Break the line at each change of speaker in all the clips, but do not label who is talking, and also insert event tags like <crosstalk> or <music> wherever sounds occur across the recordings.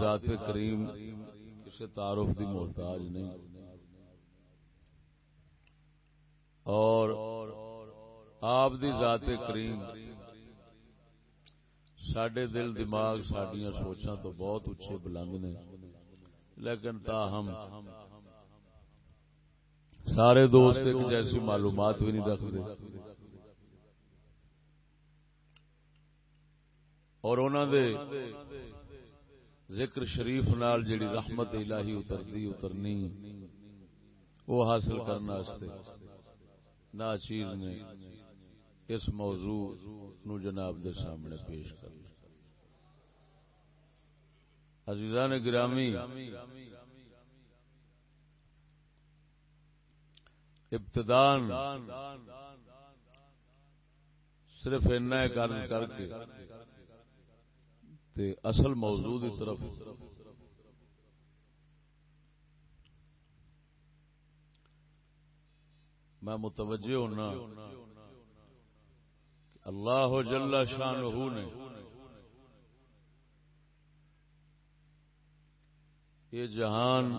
ذات کریم کسی تعارف دی محتاج نہیں۔ اور آپ دی ذات کریم سڈے دل، دماغ سڈیا سوچاں تو بہت اچھے بلند نے۔ لیکن تاہم سارے دوست ایک جیسی معلومات بھی نہیں رکھتے۔ اور انہوں دے ذکر شریف نال جڑی رحمت الہی اترتی، اترنی، وہ حاصل کرنا نہ چیز نے اس موضوع نو جناب دے سامنے پیش کر۔ عزیزان گرامی، ابتدان صرف اینا کر کے تے اصل موضوع دی طرف۔ میں متوجہ ہونا اللہ جل شان نے یہ جہان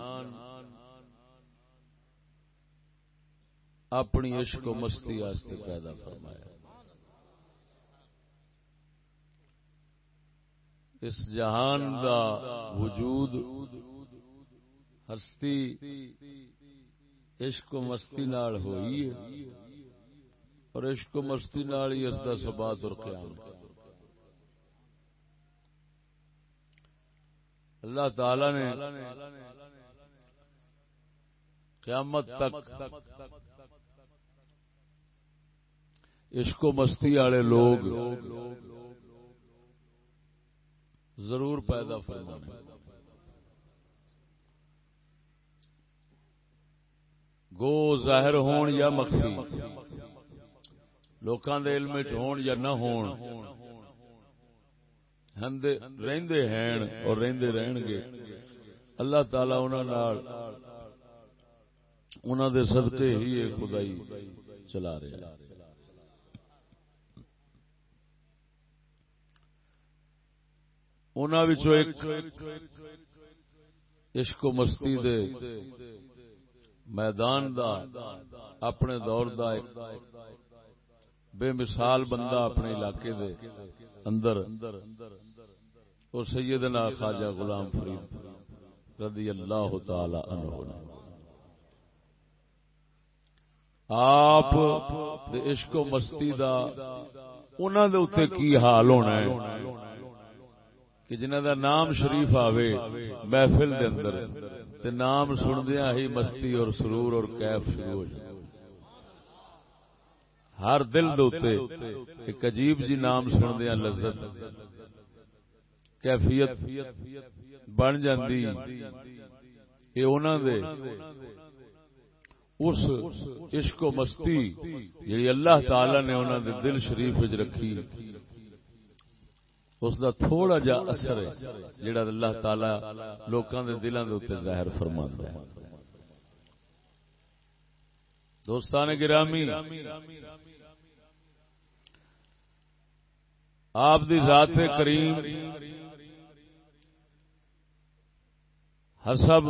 اپنی عشق و مستی پیدا فرمایا۔ اس جہان دا وجود، ہستی، عشق و مستی نال ہوئی ہے۔ اور عشق و مستی نال ہی اس کا سبات اور قیام اللہ تعالی نے قیامت تک عشق و مستی والے لوگ ضرور پیدا فرمانا گو ظاہر ہون یا مخفی۔ لوکاں دے علم ہون یا نہ ہون۔ ہندے رہندے ہیں اور رہندے رہن گے اللہ تعالی انہاں نال، انہاں دے صدقے ہی خدائی چلا رہے ہیں ایک عشق و مستی دے میدان دا، اپنے دور دا ایک بے مثال بندہ اپنے علاقے دے اندر اور سیدنا خواجہ غلام فرید رضی اللہ تعالی عنہ آپ عشق و مستی دا انہوں دے اتنے کی حال ہونا ہے؟ کہ جنہ دا نام شریف آوے محفل دے اندر، تے نام سندیا ہی مستی اور سرور اور کیف شروع ہو جائے ہر دل دوتے ایک عجیب جی نام سندیا لذت، کیفیت بن جاندی۔ یہ انہوں دے اس عشق و مستی جی اللہ تعالی نے انہوں دے دل شریف رکھی۔ اس دا تھوڑا جا اثر ہے جڑا اللہ تعالی لوکاں دے دلاں دے اوتے ظاہر فرماندا ہے۔ دوستان گرامی، آپ دی ذات کریم حسب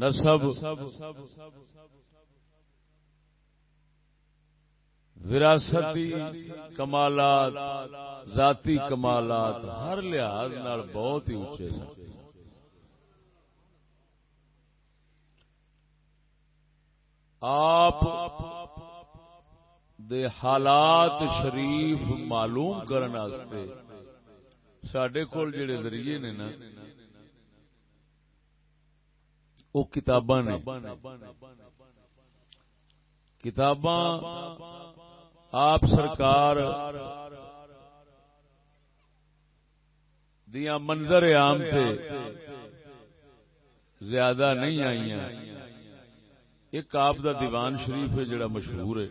نسب وراثتی کمالات، ذاتی کمالات، ہر لحاظ بہت ہی اچھے سن۔ آپ دے حالات شریف معلوم کرنے سڈے کول جڑے ذریعے نے نا وہ کتاباں نے۔ کتاباں آپ سرکار دیا منظر عام سے زیادہ نہیں آئی ایک آپ دا دیوان شریف ہے جڑا مشہور ہے۔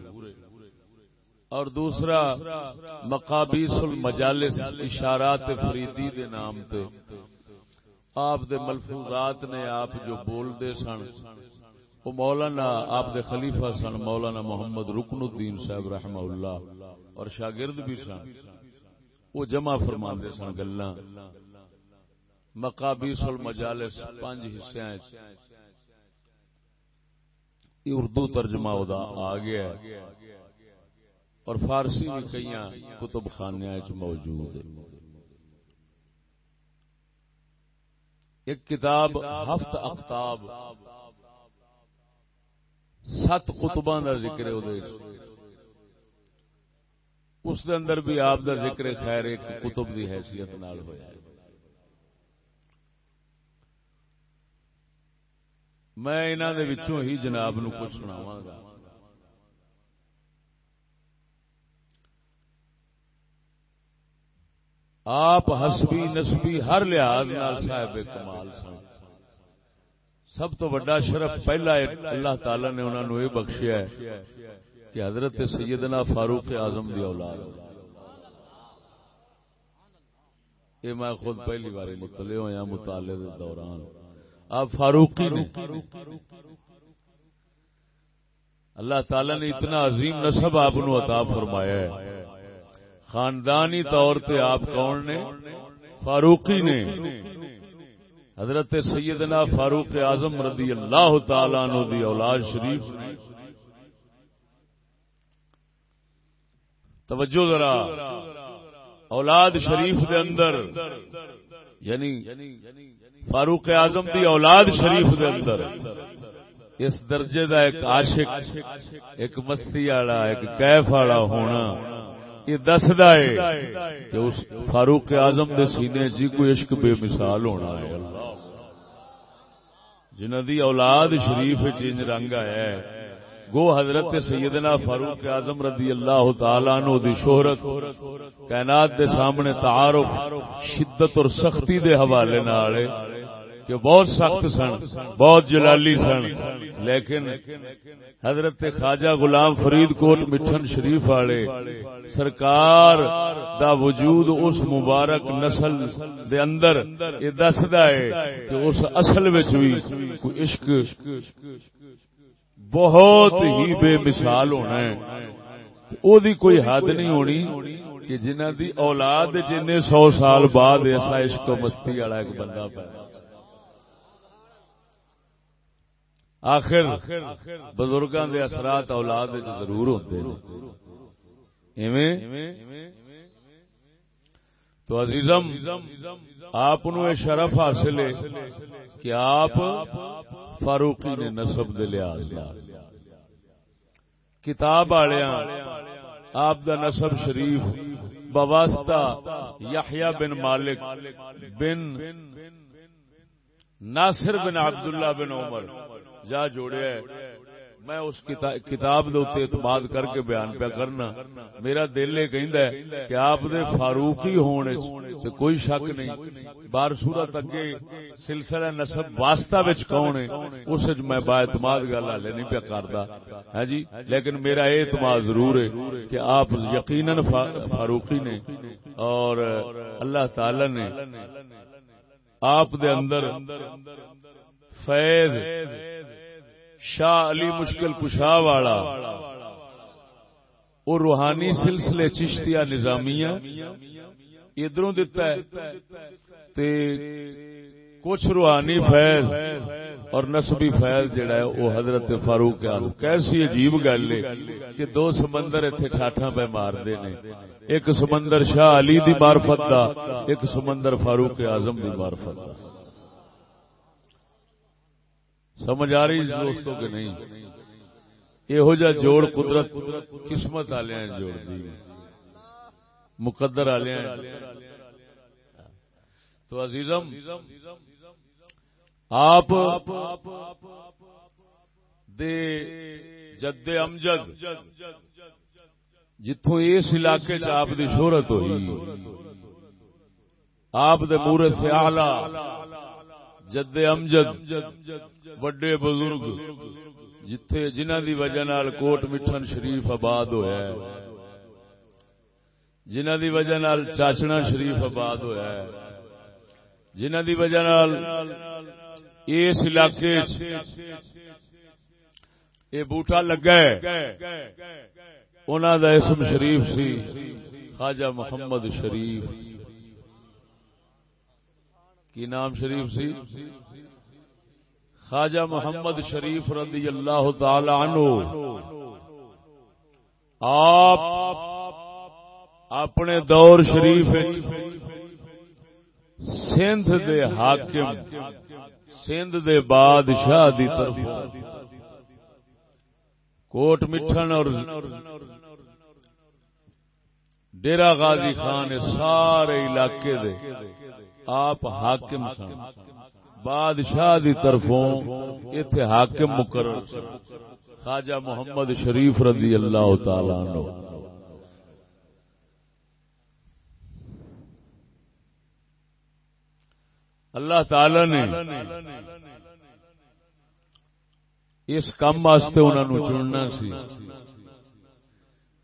اور دوسرا مقابیس المجالس اشارات فریدی دے نام تے۔ آپ دے ملفوظات نے آپ جو بول دے سن۔ وہ مولانا آپ دے خلیفہ سن، مولانا محمد رکن الدین صاحب رحمہ اللہ اور شاگرد بھی سن۔ وہ جمع فرما سن گلا مقابیس المجالس پانچ حصے اردو ترجمہ ادا آ گیا اور فارسی بھی کئی کتب خانے موجود ہے ایک کتاب، ہفت اختاب۔ سات کتباں کا ذکر ہے اس دے اندر بھی آپ دا ذکر خیر، ایک کتب دی حیثیت نال ہوا ہے۔ میں انہوں دے وچوں ہی جناب نو کچھ سناواں گا۔ آپ حسبی نسبی ہر لحاظ نال صاحب کمال سن۔ سب تو بڑا شرف پہلا اللہ تعالی نے انہوں نے یہ بخشیا ہے کہ حضرت سیدنا فاروق اعظم دی اولاد۔ یہ میں خود پہلی بار مطلع ہوا ہاں، مطالعے دوران۔ آپ فاروقی نے۔ اللہ تعالی نے اتنا عظیم نصب آپ عطا فرمایا ہے۔ خاندانی طور پہ آپ کون نے؟ فاروقی نے۔ حضرت سیدنا فاروق اعظم رضی اللہ تعالی عنہ دی اولاد شریف۔ توجہ ذرا۔ اولاد شریف دے اندر یعنی فاروق اعظم دی اولاد شریف دے اندر، اس درجے دا ایک عاشق، ایک مستی والا، ایک کیف والا ہونا، یہ دسدا ہے کہ اس فاروق اعظم دے سینے جی کوئی عشق بے مثال ہونا ہے۔ جنہ دی اولاد شریف چینج رنگ آیا ہے۔ گو حضرت سیدنا فاروق اعظم رضی اللہ تعالی عنہ دی شہرت، کائنات دے سامنے تعارف، شدت اور سختی دے حوالے نال کہ بہت سخت سن، بہت جلالی سن۔ لیکن حضرت خواجہ غلام فرید کوٹ مٹھن شریف والے سرکار دا وجود اس مبارک نسل دے اندر یہ دسدا ہے کہ اس اصل وچ بھی کوئی عشق بہت ہی بے مثال ہونا ہے۔ او دی کوئی حد نہیں ہونی کہ جنہ دی اولاد جن سو سال بعد ایسا عشق و مستی والا ایک بندہ پیدا آخر بزرگاں دے اثرات اولاد ضرور ہوتے تو عزیزم، آپ شرف حاصل ہے کہ آپ فاروقی نے نسب دے لحاظ کتاب والیا آپ دا نسب شریف بواسطہ یحییٰ بن مالک بن ناصر بن عبداللہ بن عمر۔ جا جوڑیا ہے۔ میں اس کتاب دے اعتماد کر کے بیان پیا کرنا۔ میرا دل یہ کہ کہ آپ دے فاروقی ہونے سے کوئی شک نہیں۔ بار صورت اگے سلسلہ نسب واسطہ وچ کون ہے، اس میں با اعتماد گل ہلے نہیں پیا کردا۔ ہے جی؟ لیکن میرا یہ اعتماد ضرور ہے کہ آپ یقیناً فاروقی نے اور اللہ تعالی نے آپ دے اندر فیض شاہ علی مشکل کشا والا۔ وہ روحانی سلسلے چشتیا نظامیہ ادھروں دتا ہے۔ تے کچھ روحانی فیض اور نسبی فیض جڑا ہے وہ حضرت فاروق آلو کیسی عجیب گل ہے کہ دو سمندر اتنے ٹھاٹا پہ مار دے نے۔ ایک سمندر شاہ علی دی معرفت دا، ایک سمندر فاروق اعظم دی معرفت دا۔ سمجھ آ رہی دوستوں کے نہیں؟ یہو جا جوڑ قدرت، قسمت والے جوڑ دی۔ مقدر والے تو عزیزم، آپ دے جد امجد جتوں اس علاقے چ آپ دی شہرت ہوئی، آپ دے مورے سے آلہ جد امجد، وڈے بزرگ، جتھے جنہ دی وجہ نال کوٹ مٹھن شریف آباد ہویا ہے جنہ دی وجہ نال چاچنا شریف آباد ہویا ہے جنہ دی وجہ نال اس علاقے یہ بوٹا لگا ہے انہوں دا اسم شریف سی خواجہ محمد شریف۔ کی نام شریف سی؟ خواجہ محمد شریف رضی اللہ تعالی عنہ۔ آپ اپنے دور شریف سندھ دے حاکم، سندھ دے بادشاہ دی طرف کوٹ مٹھن اور ڈیرا غازی خان سارے علاقے دے آپ حاکم سن۔ بادشاہ دی طرفوں ایتھے حاکم مقرر۔ خواجہ محمد شریف رضی اللہ تعالی عنہ۔ اللہ تعالی نے اس کام واسطے انہوں چننا سی۔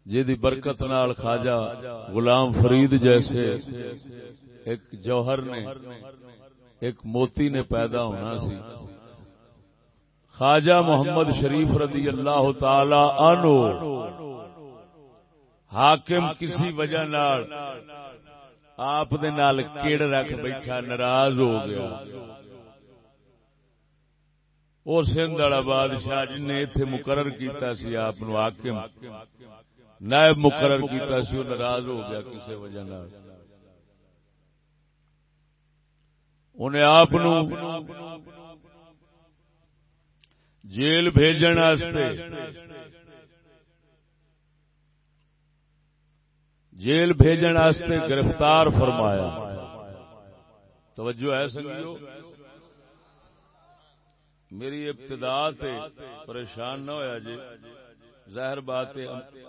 جی دی برکت نال خواجہ غلام فرید جیسے ایک جوہر نے، ایک موتی نے پیدا ہونا سی۔ خواجہ محمد شریف رضی اللہ تعالی عنہ حاکم کسی وجہ نال آپ دے نال کیڑ رکھ بیٹھا ناراض ہو گیا۔ اور سندھ والا بادشاہ جن نے اتنے مقرر کیتا سی، آپ حاکم، نائب مقرر کیتا سی وہ ناراض ہو گیا کسی وجہ نال۔ انہیں آپ جیل بھیجن جیل بھیجن گرفتار فرمایا۔ توجہ ہے سنگیو میری ابتدا تے پریشان نہ ہویا جی۔ ظاہر بات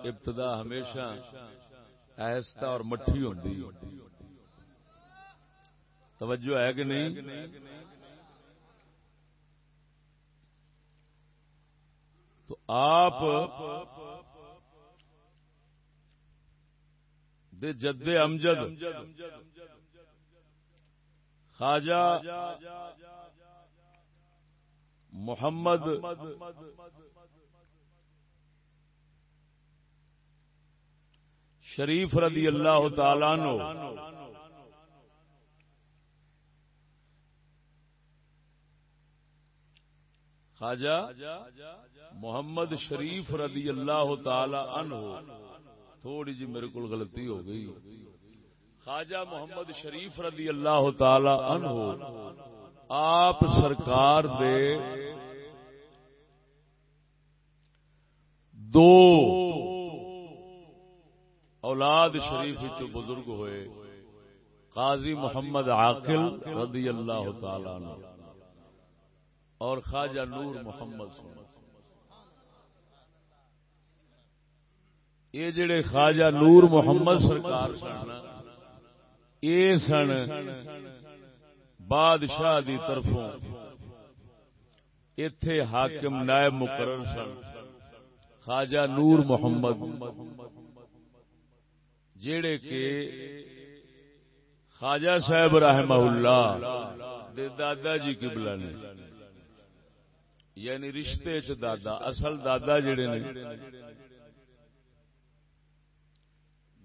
ابتدا ہمیشہ ایستا اور مٹھی ہوتی توجہ ہے کہ نہیں؟ تو آپ دے جد امجد، خواجہ محمد شریف رضی اللہ تعالی نو خواجہ محمد شریف رضی اللہ تعالی عنہ، تھوڑی جی میرے کو غلطی ہو گئی۔ خواجہ محمد شریف رضی اللہ تعالی عنہ، آپ سرکار دے دو اولاد شریف چو بزرگ ہوئے، قاضی محمد عاقل رضی اللہ تعالی عنہ۔ اور خواجہ نور محمد سن۔ یہ جڑے خواجہ نور محمد سرکار سن، یہ سن بادشاہ دی طرفوں۔ اتے حاکم نائب مقرر سن، خواجہ نور محمد۔ جڑے کے خواجہ صاحب رحمہ اللہ دے دادا جی قبلہ نے۔ یعنی رشتے چ دادا اصل دادا جڑے نے۔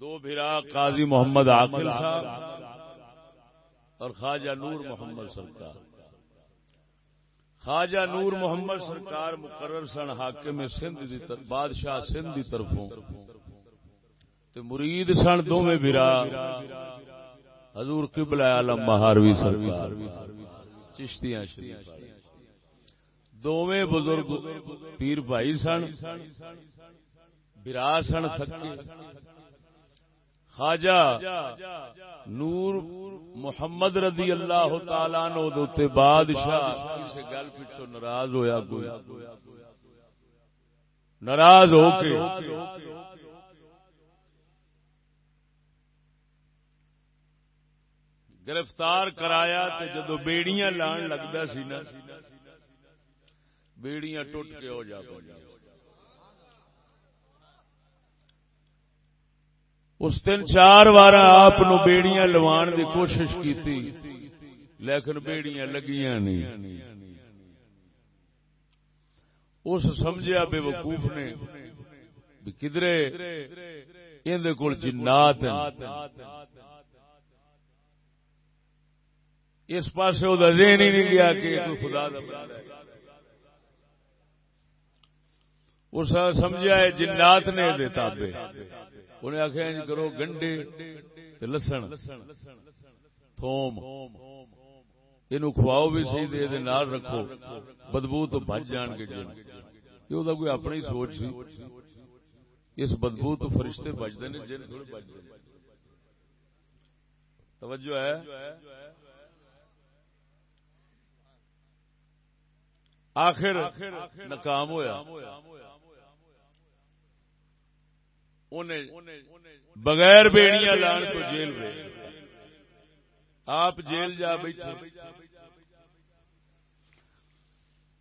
دو بھرا قاضی محمد عاقل صاحب اور خواجہ نور محمد سرکار۔ خواجہ نور محمد سرکار مقرر سن حاکم سندھ دی طرف بادشاہ سندھ دی طرفوں تے مرید سن دو میں بھرا حضور قبلہ عالم مہاروی سرکار۔ چشتیاں شریف دونوں بزرگ پیر بھائی سن برا سن تھکے خواجہ نور محمد رضی اللہ تعالی نو بادشاہ کسی گل پچھو ناراض ہویا کوئی ناراض ہو کے گرفتار کرایا جدو بیڑیاں لان لگتا سی نا بیڑیاں ٹوٹ کے ہو جا اس دن چار بار آپ بیڑیاں لوان دی کوشش کی لیکن بیڑیاں لگیاں نہیں۔ اس سمجھا بے وقوف نے کدرے اندر کول جنات اس پاس وہ ذہن ہی نہیں گیا کہ کوئی خدا دا بندہ ہے۔ اس سمجھا ہے جنات نے دے تابے۔ انہیں آخیا کرو گنڈے لسن۔ تھوم۔ یہ کھواؤ بھی سی دے دے نال رکھو۔ بدبو تو بچ جان گے جن۔ یہ کوئی اپنی سوچ سی۔ اس بدبو تو فرشتے بچتے ہیں، جن تھوڑے بچتے توجہ ہے۔ آخر ناکام ہویا۔ بغیر بیڑیاں لان تو جیل گئے آپ جیل جا بیٹھے۔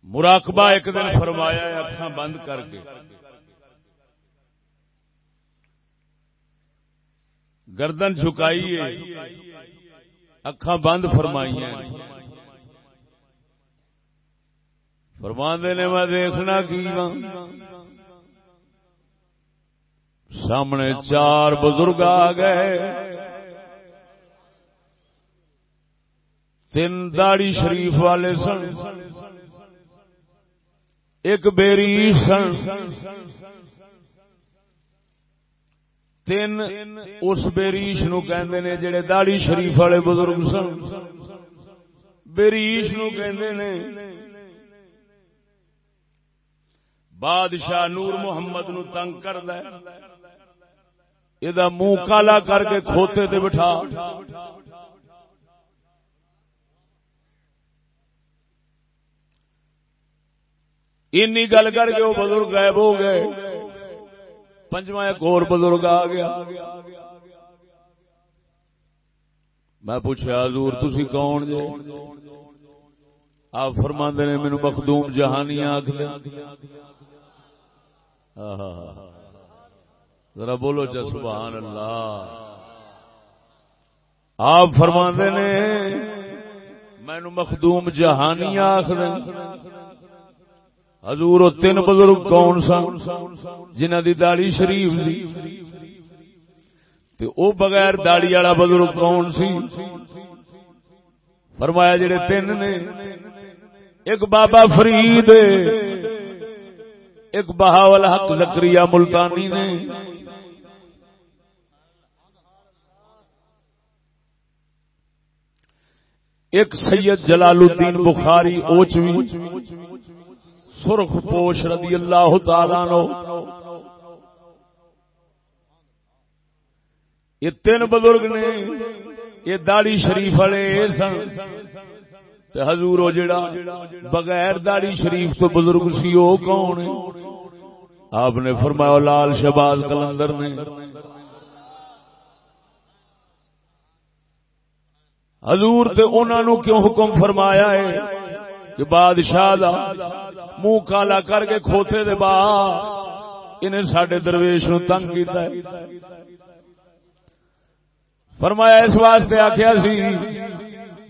مراقبہ ایک دن فرمایا اکھاں بند کر کے۔ گردن جھکائیے۔ اکھاں بند فرمائی فرماندے نے میں دیکھنا کی سامنے چار بزرگ آ گئے۔ تین داڑی شریف والے سن، ایک بیری سن۔ تین اس بیریش نو کہندے نے جڑے داڑی شریف والے بزرگ سن۔ بیریش نو کہندے نے بادشاہ نور محمد نو تنگ کر یہ منہ کالا کر کے کھوتے تے بٹھا اینی گل کر کے وہ بزرگ غائب ہو گئے پنجواں ایک اور بزرگ آ گیا میں پوچھا حضور تسی کون جے آپ فرما نے مینو مخدوم جہانی آخ ذرا بولو چا سبحان اللہ۔ آپ فرما نے مینو مخدوم جہانی آخ حضور تین بزرگ کون سن جنہ دی داڑی شریف تے او بغیر داڑی والا بزرگ کون سی؟ فرمایا جڑے تین نے ایک بابا فرید ایک بہاول حق لکری ملتانی نے۔ ایک سید جلال الدین بخاری اوچوی، سرخ پوش رضی اللہ تعالی نو یہ تین بزرگ نے یہ داڑی شریف والے سن۔ حضور جڑا بغیر داڑی شریف تو بزرگ سی وہ کون آپ نے فرمایا لال شباز کلندر نے۔ حضور تے انہوں نے کیوں حکم فرمایا ہے کہ بادشاہ دا منہ کالا کر کے کھوتے دے با انہیں سڈے درویش نو تنگ کیتا ہے۔ فرمایا اس واسطے آخیا سی،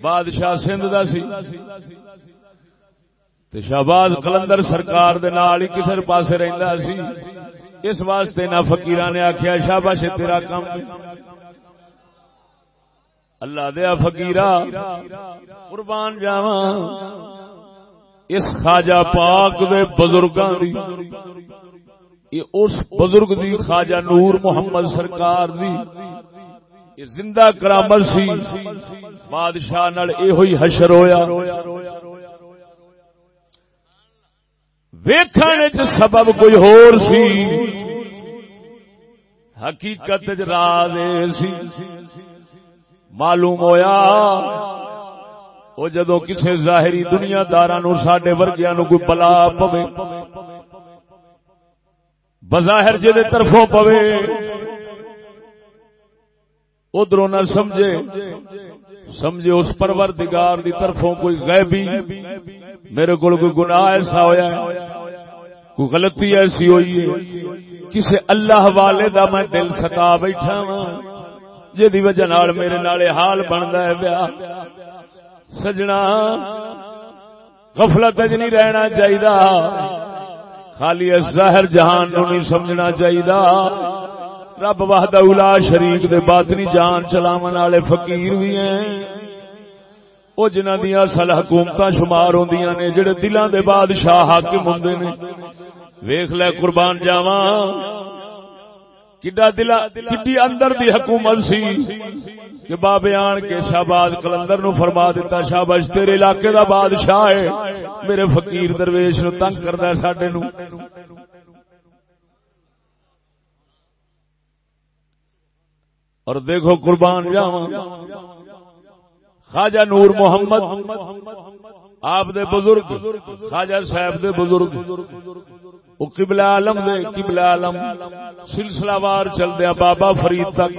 بادشاہ سندھ دا سی۔ تے شہباز کلندر سرکار دے نال ہی کسے پاسے رہندا سی۔ اس واسطے نہ فقیراں نے آخیا شاباش، تیرا کام اللہ دیا فقیرا قربان جاواں۔ اس خواجہ پاک دے بزرگاں دی، یہ اس بزرگ دی خواجہ نور محمد سرکار دی۔ یہ زندہ کرامت سی۔ بادشاہ نال اے ہوئی حشر ہویا۔ ویکھنے چ سبب کوئی ہور سی۔ حقیقت راز سی۔ معلوم ہویا وہ جدو کسی ظاہری دنیا دار سڈے ورگیا نو کوئی بلا پوے، بظاہر جی طرفوں پوے ادھر نہ سمجھے سمجھے اس پرور دگار دی طرفوں کوئی غیبی، میرے کو کوئی گناہ ایسا ہویا ہے، کوئی غلطی ایسی ہوئی ہے کسی اللہ والے دا میں دل ستا بیٹھا وا جی وجہ میرے نالے حال بنتا ہے بیا۔ سجنا، غفلت نہیں رہنا چاہیے خالی ظاہر جہان نو نہیں سمجھنا چاہیے رب واہد الا شریف دے باطنی جان چلاو والے فقیر بھی ہیں۔ وہ جنہ دیا اصل حکومت شمار ہوں نے، جڑے دلان دے بادشاہ حاکم ہوں نے۔ ویخ لے قربان جاوا کڈا دلا کڈی اندر دی حکومت سی کہ بابے آن کے شہباز کلندر نو فرما دیتا شہباز تیرے علاقے دا بادشاہ ہے میرے فقیر درویش نو تنگ کردا ہے ساڈے نو اور دیکھو قربان جاواں خواجہ نور محمد آپ دے بزرگ خواجہ صاحب دے بزرگ وہ قبلہ عالم دے، قبلہ عالم۔ سلسلہ وار چل دیا بابا فرید تک۔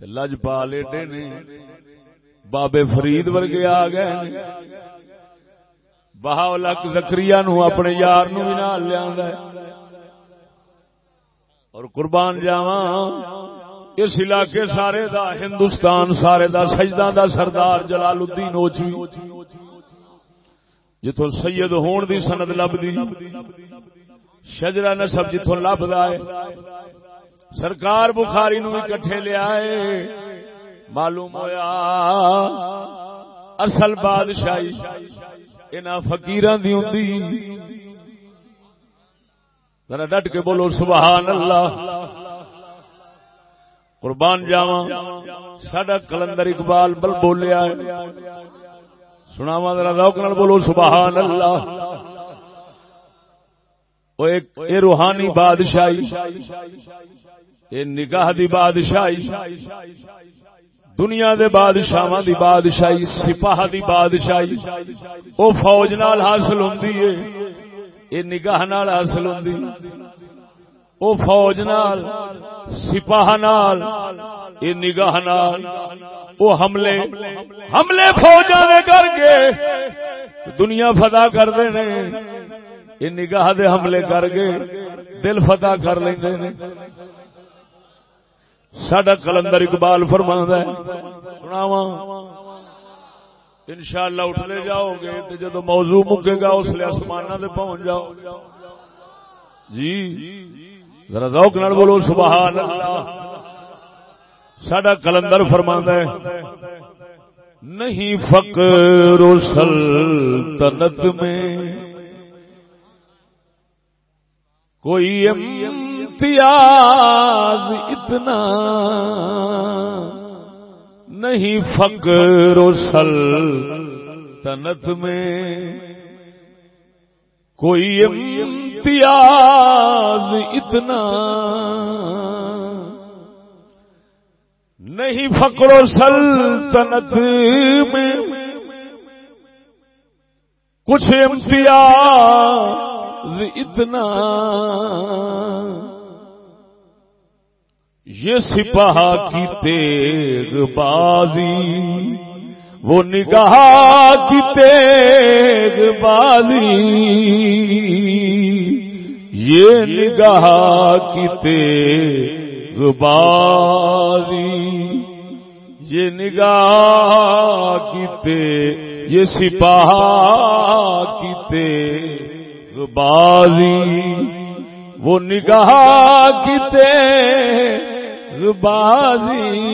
لج پا لیٹے نے، بابے فرید ورگے آ گئے بہاؤ لک زکری نو اپنے یار نو بھی نال لیا اور قربان جاواں، اس علاقے سارے دا، ہندوستان سارے دا سجدہ دا سردار جلال الدین اوچوی۔ جتوں سید ہون دی سند لب دی شجرا نسب جتوں لب ہے۔ سرکار بخاری نو کٹھے لیا ہے۔ معلوم ہویا، اصل بادشاہی انہاں فقیران دی ہوندی۔ ذرا ڈٹ کے بولو، سبحان اللہ۔ قربان جاوا سڈا کلندر اقبال بل بولیا ہے۔ سناوا ذرا روک نال بولو، سبحان اللہ۔ اے روحانی بادشاہی، اے نگاہ دی بادشاہی، دنیا دے بادشاہ دی بادشاہی، سپاہ دی بادشاہی۔ او فوج نال حاصل ہوندی ہے اے نگاہ نال حاصل ہوندی۔ او فوج نال، سپاہ نال، اے نگاہ نال۔ او حملے حملے فوجاں دے کر کے دنیا فتح کر دے نے اے نگاہ دے حملے کر کے دل فتح کر لیندے نے۔ ساڈا کلندر اقبال فرماندا ہے، سناواں۔ انشاءاللہ اٹھتے جاؤ گے تو جدو موضوع مکے گا اس لیے آسمانہ دے پہنچ جاؤ۔ جی ذرا ذوق نال بولو، سبحان اللہ۔ ساڈا کلندر فرماندا ہے، نہیں فقر و سلطنت میں کوئی امتیاز اتنا نہیں فقر و سلطنت میں کوئی امتیاز اتنا نہیں فقر و سلطنت میں۔ کچھ امتیاز اتنا۔ یہ سپاہ کی تیغ بازی، وہ نگاہ کی تیغ بازی۔ یہ نگاہ کی تیغ بازی یہ نگاہ کی یہ سپاہ کی تیغ بازی وہ نگاہ کیتے تیغ بازی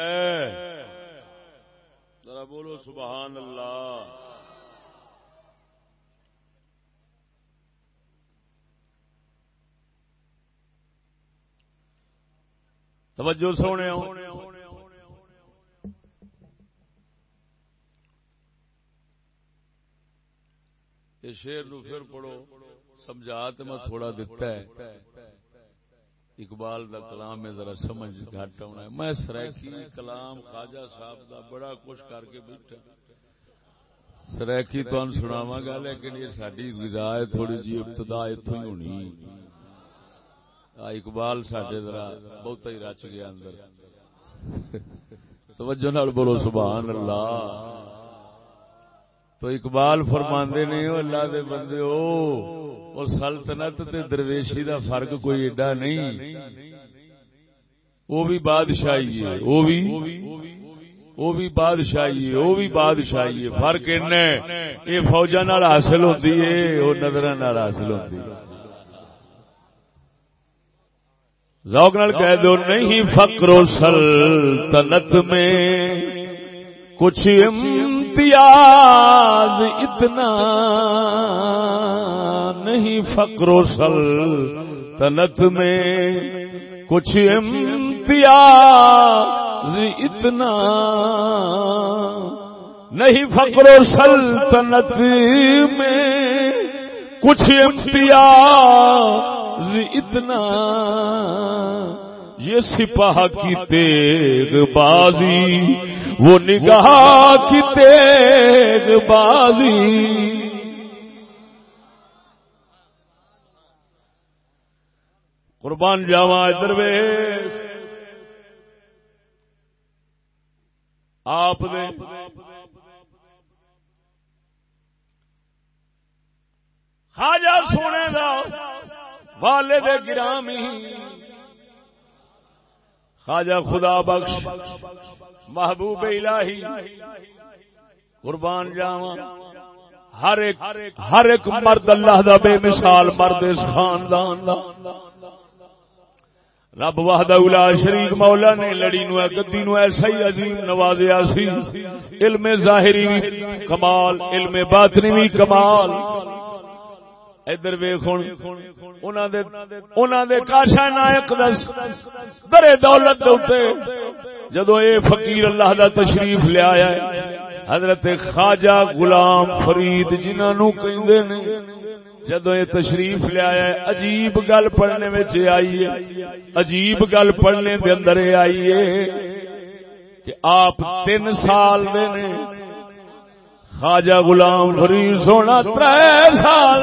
ہے۔ ذرا بولو سبحان اللہ۔ توجہ سونے یہ شیر نو پھر پڑھو، سمجھا تو میں تھوڑا دتا ہے۔ اقبال دا کلام میں ذرا سمجھ گھٹ ہونا ہے۔ میں سریکی کلام خواجہ صاحب دا بڑا کچھ کر کے بیٹھا۔ سریکی تو سناوا گا، لیکن یہ ساری غذا ہے، تھوڑی جی ابتدا اتو ہی ہونی۔ اقبال سڈے ذرا بہت ہی رچ گیا اندر۔ توجہ نال بولو، سبحان اللہ۔ تو اقبال فرماندے نہیں اللہ دے بندے، او اور سلطنت تے درویشی دا فرق کوئی ایڈا نہیں۔ وہ بھی بادشاہی ہے، وہ بھی وہ بھی بادشاہی ہے، وہ بھی بادشاہی ہے۔ فرق ان یہ فوجا نال حاصل ہوتی ہے وہ نظر نال حاصل ہوتی ہے۔ ذوق نال کہہ دو، نہیں فقر و سلطنت میں کچھ امتیاز اتنا نہیں فقر و سلطنت میں کچھ امتیاز اتنا نہیں فقر و سلطنت میں کچھ امتیاز اتنا یہ سپاہ کی تیغ بازی، وہ نگاہ کی تیغ بازی۔ قربان جاوا ادھر آپ خاجا سونے کا والد گرامی۔ خواجہ خدا بخش، محبوب الہی، قربان جاوا ہر ایک ہر ایک مرد اللہ دا بے مثال مرد اس خاندان دا۔ رب وحدہ اولا شریف مولا نے لڑی نو گدی نو ایسا ہی عظیم نوازیا سی علم ظاہری کمال، علم باطنی بھی کمال۔ ادھر ویخ کاشا نائک دس، درے دولت جدو اے فقیر اللہ دا تشریف لیا حضرت خواجہ غلام فرید جنہوں کہ جدو یہ تشریف لیا عجیب گل پڑھنے میں آئیے عجیب گل پڑھنے دے اندر آئیے کہ آپ تین سال دے نے خواجہ غلام فرید سونا تر سال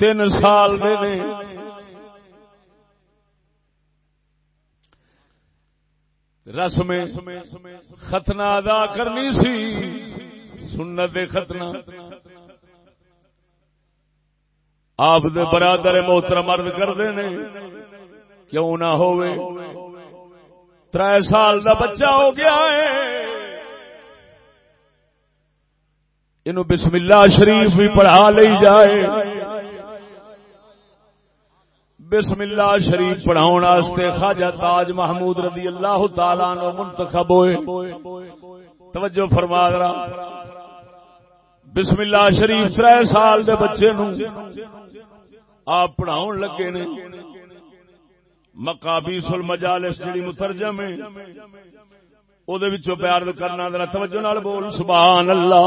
تین سال دے رسم ختنا ادا کرنی سی۔ سنت ختنا آپ دے برادر محترم مرد کرتے نے کیوں نہ ہوئے۔ تر سال دا بچہ ہو گیا ہے انہوں بسم اللہ شریف بھی پڑھا لی جائے۔ بسم اللہ شریف پڑھاؤ خواجہ تاج محمود رضی اللہ تعالی نو منتخب ہوئے۔ توجہ فرما رہا بسم اللہ شریف تر سال دے بچے نو آپ پڑھاؤ لگے نے۔ مقابی سل مجالس جڑی مترجم ہے۔ پیار کرنا ذرا توجہ نال بول سبحان اللہ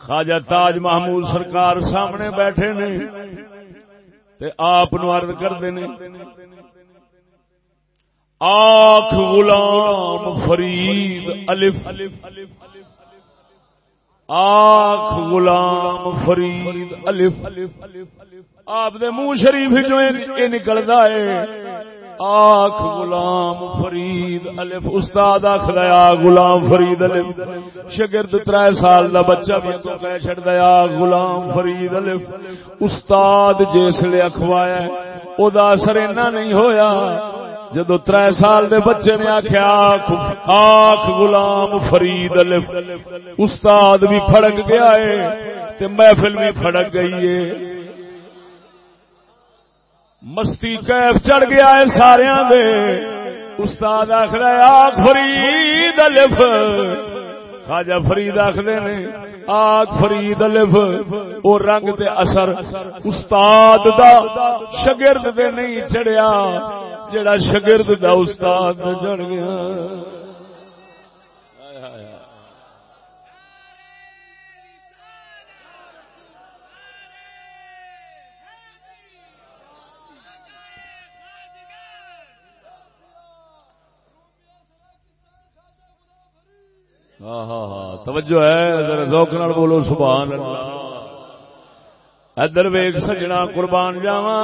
خواجہ تاج محمود سرکار سامنے بیٹھے نے تے آپ عرض کرتے نے آخ غلام فرید الف آخ غلام فرید الف آپ دے منہ شریف جو نکلتا ہے آخ غلام فرید الف، استاد آخ دیا غلام فرید الف۔ شگرد تر سال دا بچہ بھی تو کہہ چھڑ دیا غلام فرید الف۔ استاد جس لے اخوایا او دا اثر اینا نہیں ہویا۔ جدو تر سال دے بچے نے آخیا آخ غلام فرید الف۔ استاد بھی پھڑک گیا ہے، تے محفل بھی پھڑک گئی ہے۔ مستی کیف چڑھ گیا ہے سارے دے؟ استاد آخر آگ فرید الف۔ خواجہ فرید آخر نے، آگ فرید الف۔ او رنگ تے اثر استاد دا شگرد دے نہیں چڑھیا، جڑا شگرد دا استاد چڑھ گیا۔ ہاں ہاں ہاں توجہ ہے ذوق نال بولو سبحان اللہ۔ ادھر ویگ سجنا قربان جاوا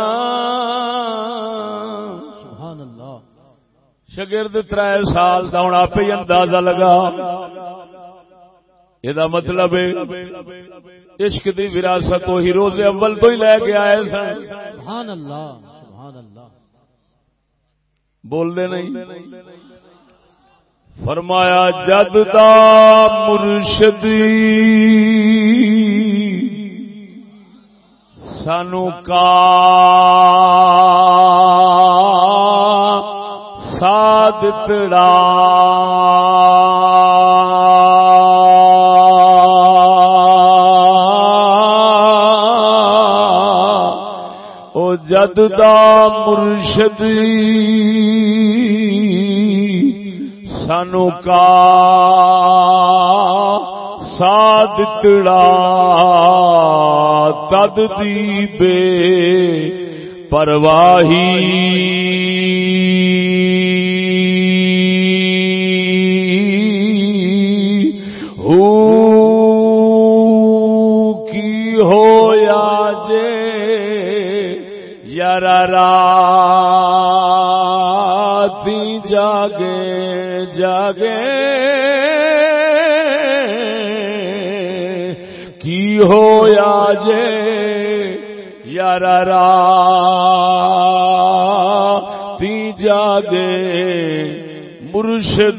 سبحان اللہ۔
شگرد تر سال کا ہوں آپ ہی اندازہ لگا۔ یہ مطلب عشق دی وراثت وہی روز اول تو ہی لے کے آئے سن۔
سبحان اللہ سبحان اللہ۔
بول دے نہیں۔ فرمایا جد دا مرشدی سانو کا ساد تڑا او جد دا مرشد سانو کا ساد تڑا تد دی بے پرواہی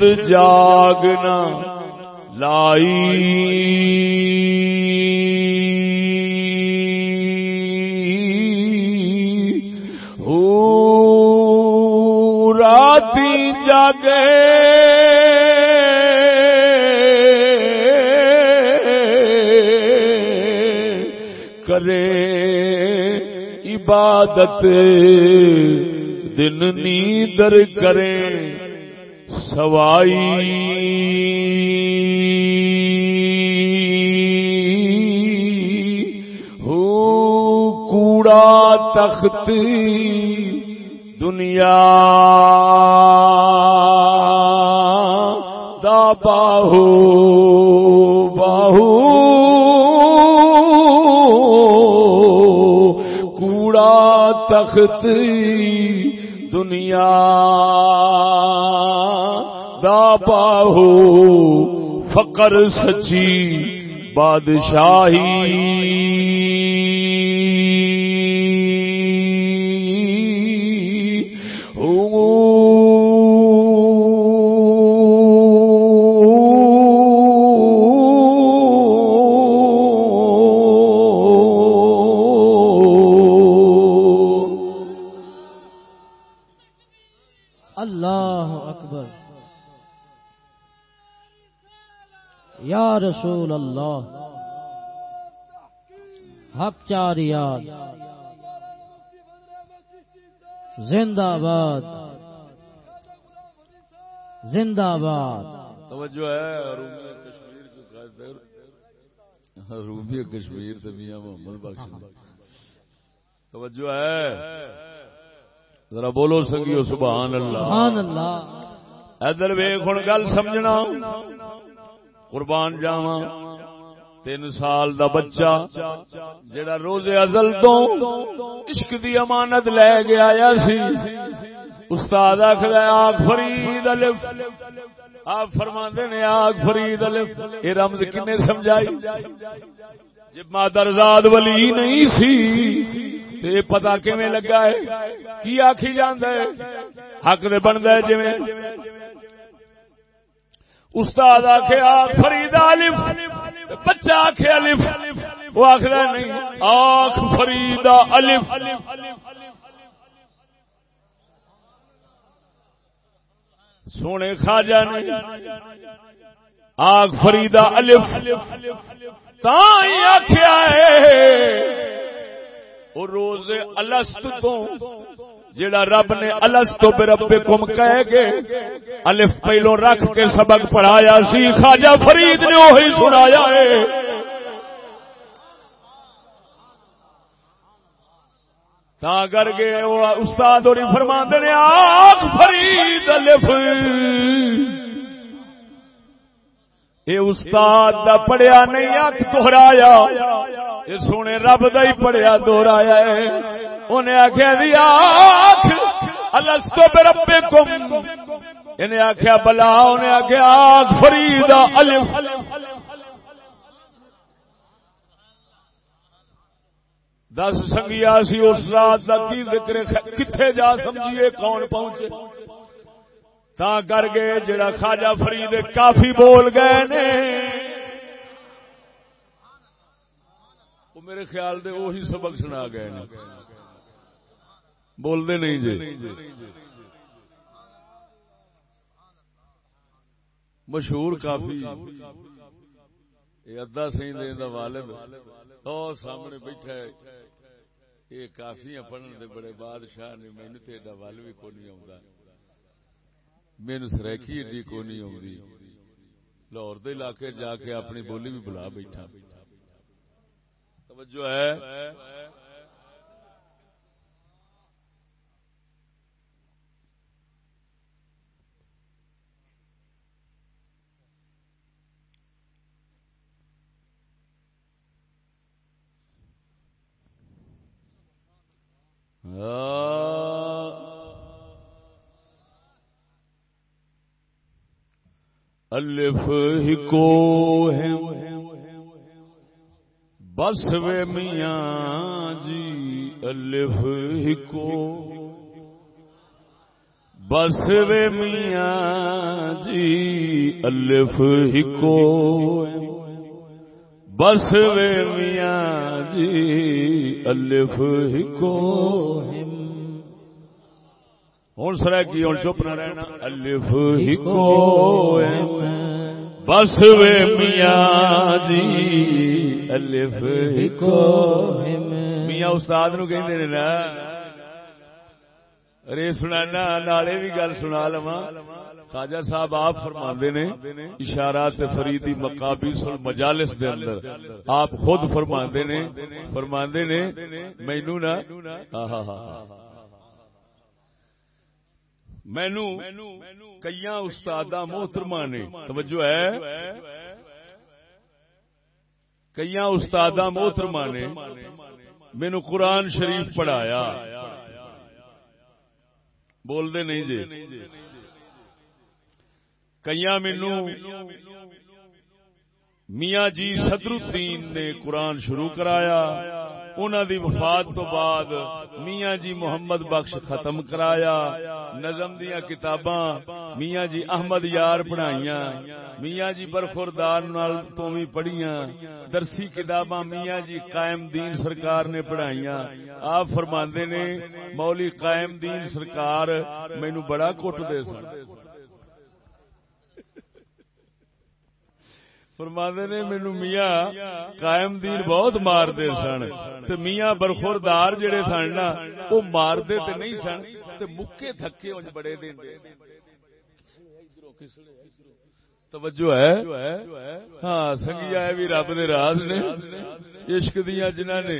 مرشد جاگنا لائی۔ ہو راتی جاگے۔ کرے عبادت دن نیدر کرے۔ سوائی۔ ہو کوڑا تخت دنیا۔ دا باہو باہو۔ کوڑا تخت دنیا۔ دا باہو فقر سچی بادشاہی
حق چاریات۔ زندہ باد زندہ باد
توجہ ہے رومی کشمیر جو قائد رومی کشمیر تے میاں محمد بخش۔ توجہ ہے۔ ذرا بولو سنگیو سبحان اللہ۔
سبحان اللہ۔
ادھر ویخ ہوں گل سمجھنا۔ قربان جاواں۔ تین سال دا بچہ جڑا روز ازل تو عشق دی امانت لے کے آیا سی۔ استاد آخر آگ فرید الف۔ آپ فرما نے، آگ فرید الف۔ یہ رمز کنے سمجھائی؟ جب مادر زاد ولی نہیں سی، تے پتا کیویں لگا ہے؟ کی آخی جاندہ ہے؟ حق دے بندا ہے جویں۔ استاد آخے آخ فرید الف۔ بچہ آخے الف، وہ آخر نہیں آخ فریدا الف۔ سونے خواجہ نے آگ فریدا الف۔ آخیا ہے، وہ روز الست تو جڑا رب نے الست تو بے رب کم کہے گے، الف پہلو رکھ کے سبق پڑھایا سی، خواجہ فرید نے وہی سنایا ہے۔ تا کر کے وہ استاد اور فرما نے، آگ فرید الف۔ یہ استاد دا پڑھیا نہیں آخ دہرایا۔ یہ سونے رب دا ہی پڑھیا، دہرایا ہے۔ انہیں آخیا دی آخ الستو بربکم۔ انہیں آخیا بلا، انہیں آخیا آگ فرید الف۔ دس سنگیا سی، اس رات کا کی ذکر کتنے جا سمجھیے کون پہنچے؟ تا کر گئے جڑا خواجہ فرید کافی بول گئے نے۔ وہ میرے خیال دے، وہی سبق سنا گئے نے۔ بولتے نہیں جی۔ مشہور کافی۔ ادا سی دن والد اور سامنے بیٹھا ہے۔ یہ کافی پڑھن دے بڑے بادشاہ نے مینو تو ایڈا ول بھی کو نہیں آتا مینو سرکی ایڈی کو نہیں آتی لاہور دے علاقے جا کے اپنی بولی بھی بلا بیٹھا۔ توجہ ہے۔ الف ہی کو ہے۔ بس وے میاں جی الف ہی کو بس وے میاں جی الف ہی کو بس وے میاں جی الف ہی کو ہوں سر کی ہوں چپ نہ رہنا۔ الف ہی کو بس وے میاں جی الف ہی کو میاں استاد نو کہ رے سنا نالے بھی گل سنا لوا خواجہ صاحب آپ فرما نے اشارات فریدی مقابی سل مجالس دے اندر۔ آپ خود فرما نے فرما نے مینو نا مینو کئی استاد محترما نے۔ توجہ ہے۔ کئی استاد محترما نے مینو قرآن شریف پڑھایا۔ بول دے نہیں جی۔ کئی مینو میاں جی صدر الدین نے قرآن شروع کرایا انہوں دی وفات تو بعد میاں جی محمد بخش ختم کرایا نظم دیا کتاباں میاں جی احمد یار پڑھائیاں میاں جی برخوردار نال تو بھی پڑھیاں درسی کتاباں میاں جی قائم دین سرکار نے پڑھائیاں آپ فرماندے نے مولی قائم دین سرکار مینو بڑا کٹ دے سن فرماندے نے مینو میاں قائم دین بہت مار دے سن تے میاں برخوردار جڑے سن نا وہ مار دے تے نہیں سن تے مکے تھکے انج بڑے دین توجہ ہے؟ ہاں سنگیا ہے بھی رب دے راز نے۔ عشق دیا جنہ نے،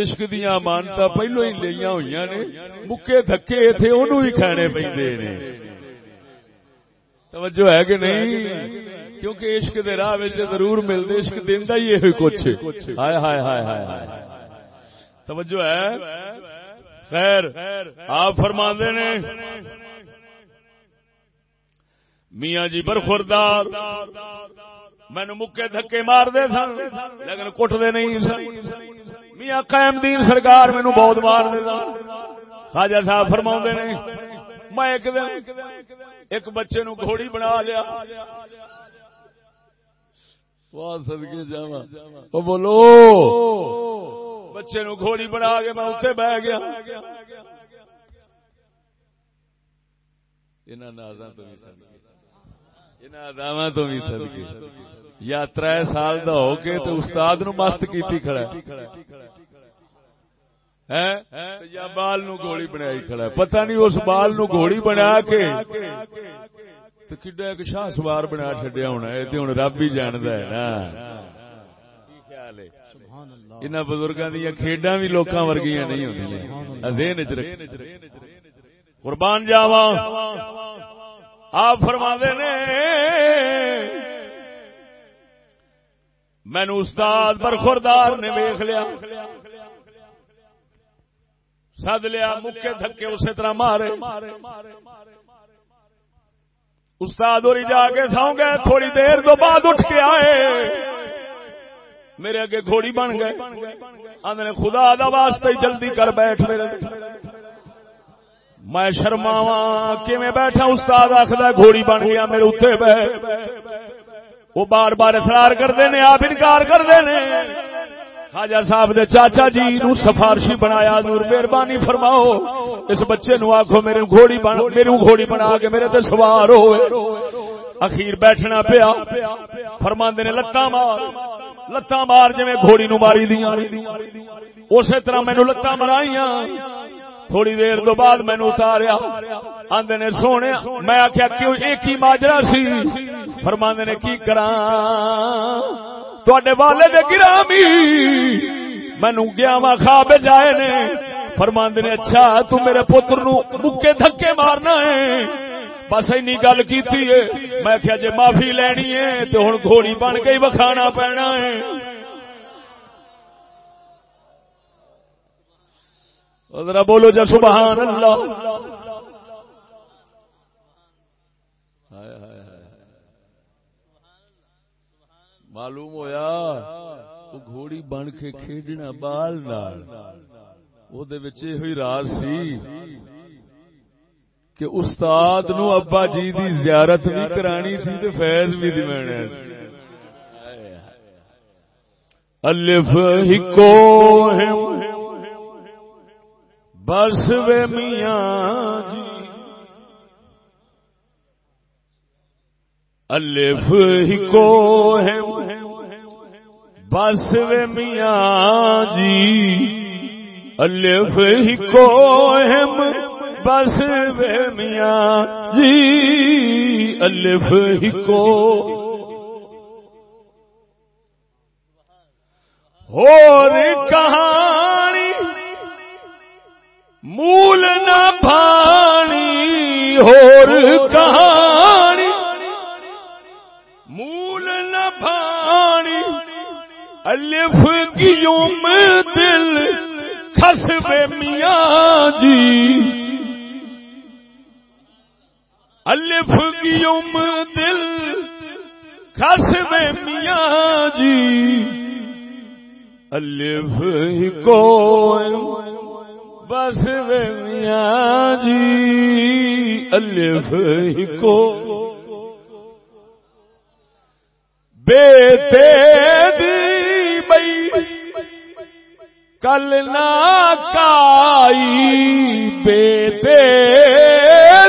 عشق دیا مانتا پہلو ہی لیا ہوئی نے۔ مکے تھکے تھے انہوں ہی کھانے پہ توجہ ہے کہ نہیں؟ کیونکہ عشق دے راہ ضرور ملتے عشق دینا ہی یہ کچھ ہائے ہائے ہائے ہائے ہائے۔ توجہ ہے۔ خیر، آپ فرما نے۔ میاں جی برخوردار مینو مکے دھکے مار دے سن، لیکن کٹتے نہیں سن۔ میاں قائم دین سرکار مینو بہت مار دے خاجا صاحب فرما نے، میں ایک دن ایک بچے نو گھوڑی بنا لیا۔ سدکے جا بولو۔ بچے نو گھوڑی بنا کے میں اتنے بہ گیا۔ تو بھی سدکے یا تر سال کا ہو کے تو استاد نو مست کی کھڑا یا بال نو گولی بنائی کھڑا پتہ نہیں اس بال نو گولی بنا کے کڈا ایک شاہ سوار بنا چڈیا ہونا یہ تو ہوں رب ہی جاند ہے نا ان بزرگوں دیا کھیڈا بھی لوکاں ورگیاں نہیں ہوتی قربان جاوا آپ فرما نے مینو استاد برخوردار نے ویخ لیا سد لیا مکے دھکے اسی طرح مارے استاد اور جا کے سو گئے تھوڑی دیر تو بعد اٹھ کے آئے۔ میرے اگے گھوڑی بن گئے۔ آدھے خدا دا واسطے جلدی کر بیٹھ میرے۔ میں شرماوا کی بیٹھا استاد آخر گھوڑی بن گیا میرے اتنے بہ۔ وہ بار بار اصرار کرتے ہیں آپ انکار کرتے ہیں خاجا صاحب دے چاچا جی نو سفارشی بنایا، نور مہربانی فرماؤ۔ اس بچے نو آخو میرے گھوڑی بن میرے گھوڑی بنا کے میرے تے سوار ہوئے۔ اخیر بیٹھنا پیا۔ فرماندے نے لتاں مار۔ لتاں مار جی گھوڑی نو ماری دیا۔ اسی طرح مینو لتاں مرائیاں تھوڑی دیر تو بعد مینو اتاریا۔ آدھے نے سونے، میں آخیا کیوں ایک ہی ماجرا سی؟ فرماندے نے، کی کرا تے والے دے گرامی مینو گیا وا خواب جائے نے، فرماندے نے اچھا تو میرے پتر نو مکے دھکے مارنا ہے۔ بس این گل کی میں کیا جی معافی لینی ہے تو ہوں گھوڑی بن کے ہی وکھانا پینا ہے۔ ذرا بولو جا، سبحان اللہ۔ معلوم ہویا وہ گھوڑی بن کے کھیڈنا بال نال۔ او دے وچ ہوئی راز سی کہ استاد نو ابا جی دی زیارت بھی کرانی سی تے فیض بھی دیوانا الف ہی کو بس وے میاں جی۔ الف ہی کو ہے بس وے میاں جی الف ہی کو ہے بس وے میاں جی الف ہی کو۔ اور کہانی، مول نہ بھانی، اور کہانی۔ الف گیوم دل خسبے میاں جی۔ الف گیوم دل خسبے میاں جی۔ الف ہی کو بس میاں جی۔ الف ہی کو بے دی کل نہ کائی بے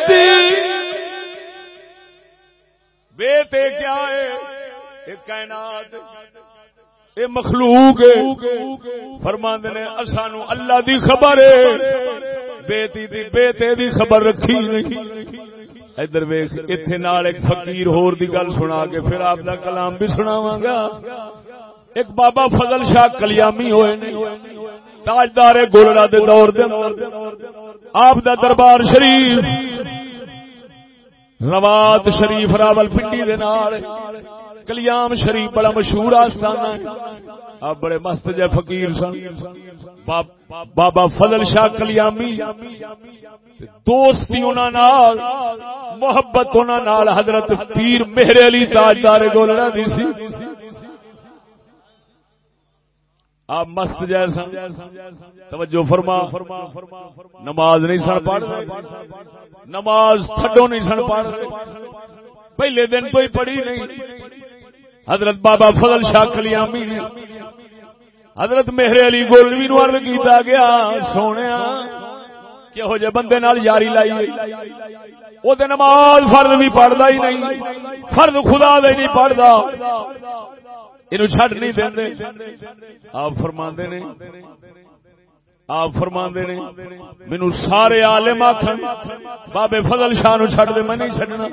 دی۔ بے تے کیا ہے؟ یہ کائنات، اے مخلوق فرماند نے، اسانو اللہ دی خبر بیٹی دی، بیٹے دی خبر رکھی نہیں ادھر ویخ اتنے نال ایک فقیر ہور دی گل سنا کے پھر آپ دا کلام بھی سناواں گا۔ ایک بابا فضل شاہ کلیامی ہوئے نے۔ تاجدار گولڑا دے دور دے آپ دا دربار شریف روات شریف راول پنڈی دے نال، کلیام شریف بڑا مشہور آستانہ آپ بڑے مست جے فقیر سن۔ بابا فضل شاہ کلیامی دوستی انہاں نال، محبت انہاں نال حضرت پیر مہر علی تاجدار گولڑا دی سی۔ آپ مست جیسا توجہ فرما۔ نماز نہیں سن پڑھ نماز تھڈو نہیں سن پڑھ پہلے دن تو ہی پڑھی نہیں۔ حضرت بابا فضل شاہ کلیامی نے۔ حضرت مہر علی گولوی نو عرض کیتا گیا سونے کہو جے بندے نال یاری لائی او تے نماز فرض بھی پڑھدا ہی نہیں۔ فرض خدا دے نہیں پڑھدا۔ اینو چھڈ نہیں دیندے آپ فرماندے نے۔ آپ فرماندے نے۔ مینوں سارے عالم آکھن، بابے فضل شاہ نو چھڈ دے، میں نہیں چھڈنا۔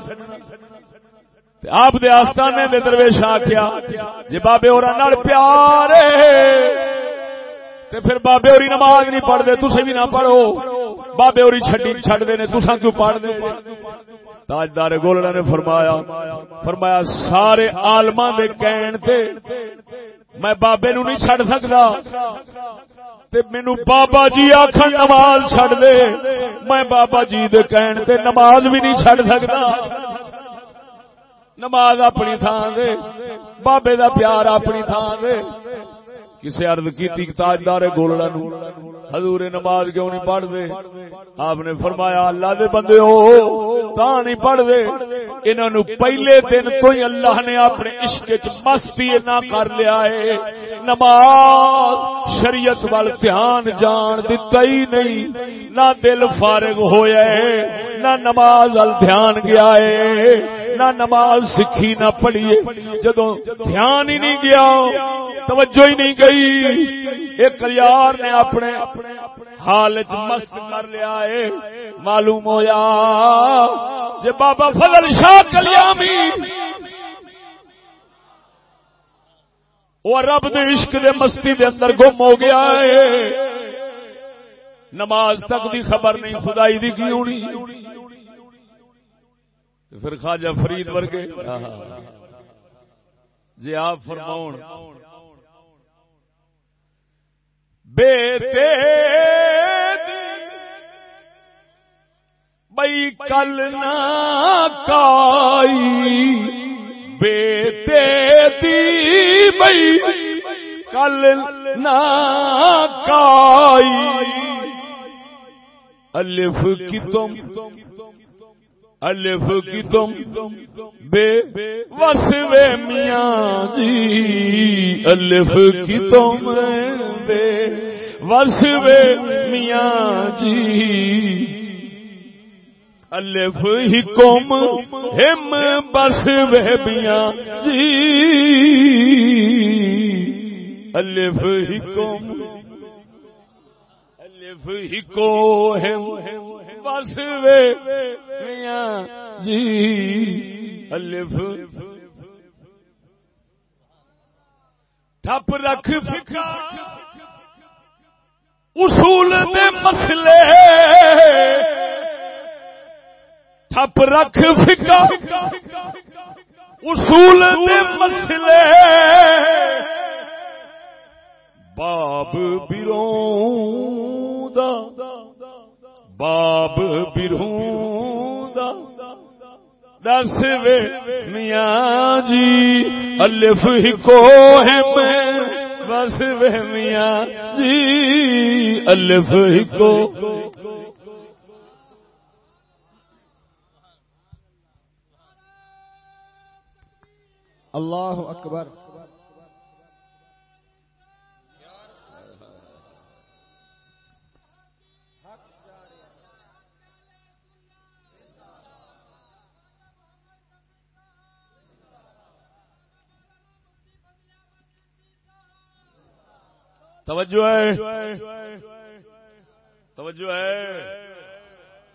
آپ دے آستانے دے درویش آخیا جی بابے اور پیار تے پھر بابے اور نماز نہیں پڑھتے تسے بھی نہ پڑھو۔ بابے اور چھڈی چھڈ دے تسا کیوں پڑھ دے تاجدار گولڑا نے فرمایا فرمایا، سارے آلما دے کہن تے میں بابے نو نہیں چھڈ سکتا تے مینو بابا جی آخر نماز چھڈ دے، میں بابا جی دے کہن تے نماز بھی نہیں چھڈ سکتا نماز اپنی تھان دے، بابے دا پیار اپنی تھان دے۔ کسی ارد کی تاجدار گولڑا نو، حضور نماز کیوں نہیں پڑھ دے آپ نے فرمایا، اللہ دے بندے ہو، تا نہیں پڑھ دے انہوں نے پہلے دن تو ہی اللہ نے اپنے عشق مستی نہ کر لیا ہے۔ نماز شریعت وال دھیان جان دتا ہی نہیں۔ نہ دل فارغ ہویا ہے، نہ نماز وال دھیان گیا ہے۔ نہ نماز سکھی نہ پڑھیے جدو دھیان ہی نہیں گیا، توجہ ہی نہیں گئی۔ گئی ایک یار نے اپنے حال مست کر لیا ہے. معلوم ہویا جی بابا فضل شاہ کلیامی وہ رب دے عشق دے مستی دے اندر گم ہو گیا ہے. نماز تک دی خبر نہیں، خدائی دی کی ہونی؟ پھر خواجہ فرید ورگے جی آپ فرماؤ بیٹے بئی کل نہ کائی۔ بیٹے دی بئی کل نہ کائی۔ الف کی تم الف کی تم بے وسوے میاں جی۔ الف کی تم بے وسوے میاں جی۔ الف ہی کم ہم بس وے میاں جی۔ الف ہی کم الف ہی کو ہم بس وے میاں جی۔ الف۔ ٹھپ رکھ فکا۔ اصول دے مسئلے۔ ٹھپ رکھ فکا۔ اصول دے مسئلے۔ باب بروں دا۔ باب بروں دا دس وے میاں جی الف ہی کو ہے میں۔ بس وے میاں جی الف ہی کو
اللہ اکبر۔
توجہ ہے۔ توجہ ہے۔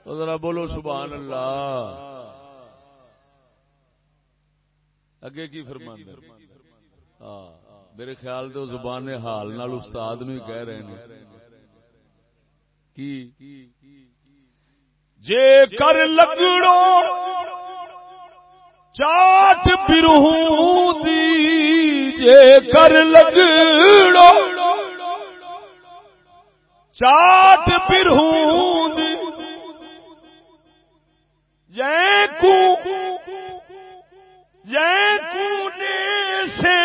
تو ذرا بولو سبحان اللہ۔ اگے کی فرمان ہاں میرے خیال تو زبان حال نال استاد نو کہہ رہے ہیں کی؟ جے کر لگڑو چاٹ برہوں دی۔ جے کر لگڑو چاٹ برہوں دی جے کو سے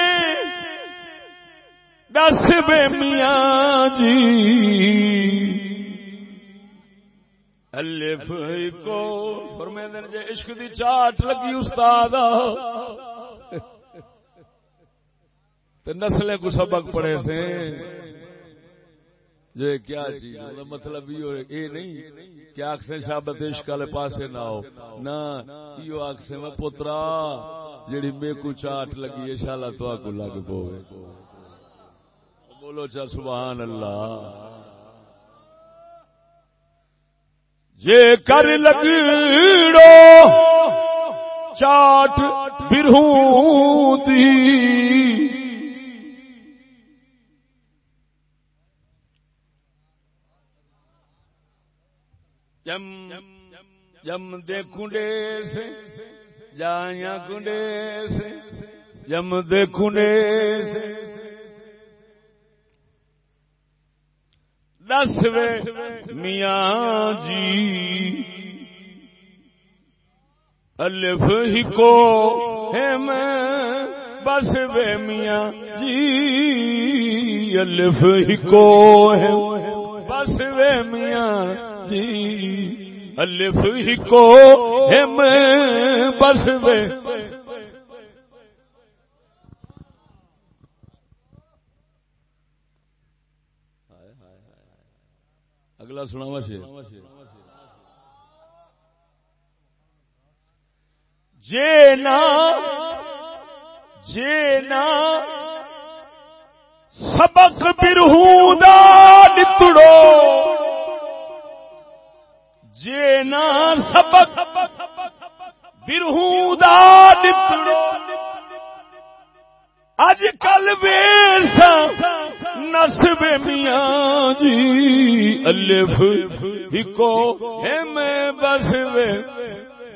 دس بے میاں جی۔ الف کو فرمے دن جے عشق دی چاٹ لگی استاد۔ تو نسلیں کو سبق پڑے سے جو کیا چیز؟ مطلب یہ نہیں کہ آخ سے شابت عشق والے پاسے نہ ہو۔ نہ یہ آخ سے میں پترا، جیڑی میں کو چاٹ لگی ہے شالا تو آکو لگ پوے بولو چا سبحان اللہ۔ جے کر لگڑو چاٹ برہوں دی۔ جم جم دے کنڈے سے جایا کنڈے سے جم دے کنڈے سے دس وے میاں جی الف ہی کو ہے میں بس وے میاں جی الف ہی کو ہے بس وے میاں جی۔ الف ہی کو ہے میں بس وے اگلا سنا شیر جینا جینا سبق برہوں دا نتڑو جینا سبق برہوں دا نتڑو اج کل ویسا نسب میاں جی الف ہکو۔ میں بس وے۔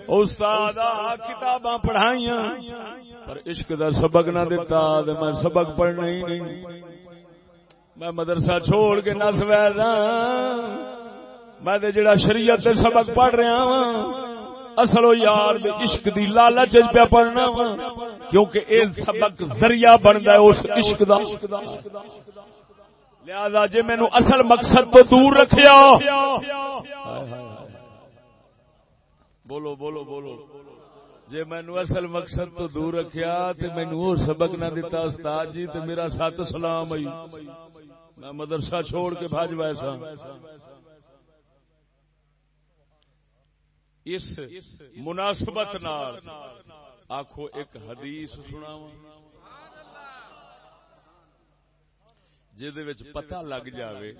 استاد کتاباں پڑھائیاں۔ پر عشق دا سبق نہ دیتا میں سبق پڑھنا ہی نہیں۔ میں مدرسہ چھوڑ کے نس ویسا۔ میں جڑا شریعت دے سبق پڑھ رہا ہوں اصل و یار دے عشق دی لالچ پہ پڑھنا وا کیونکہ اے سبق ذریعہ بنتا ہے اس عشق دا۔ لہذا جی مینو اصل مقصد تو دور رکھیا۔ بولو بولو بولو۔ جی مینو اصل مقصد تو دور رکھیا تو مینو وہ سبق نہ دیتا استاد جی تو میرا سات سلام آئی۔ میں مدرسہ چھوڑ کے بھاج ویسا۔ اس مناسبت آخو ایک حدیث سنا جہد پتہ لگ جاوے۔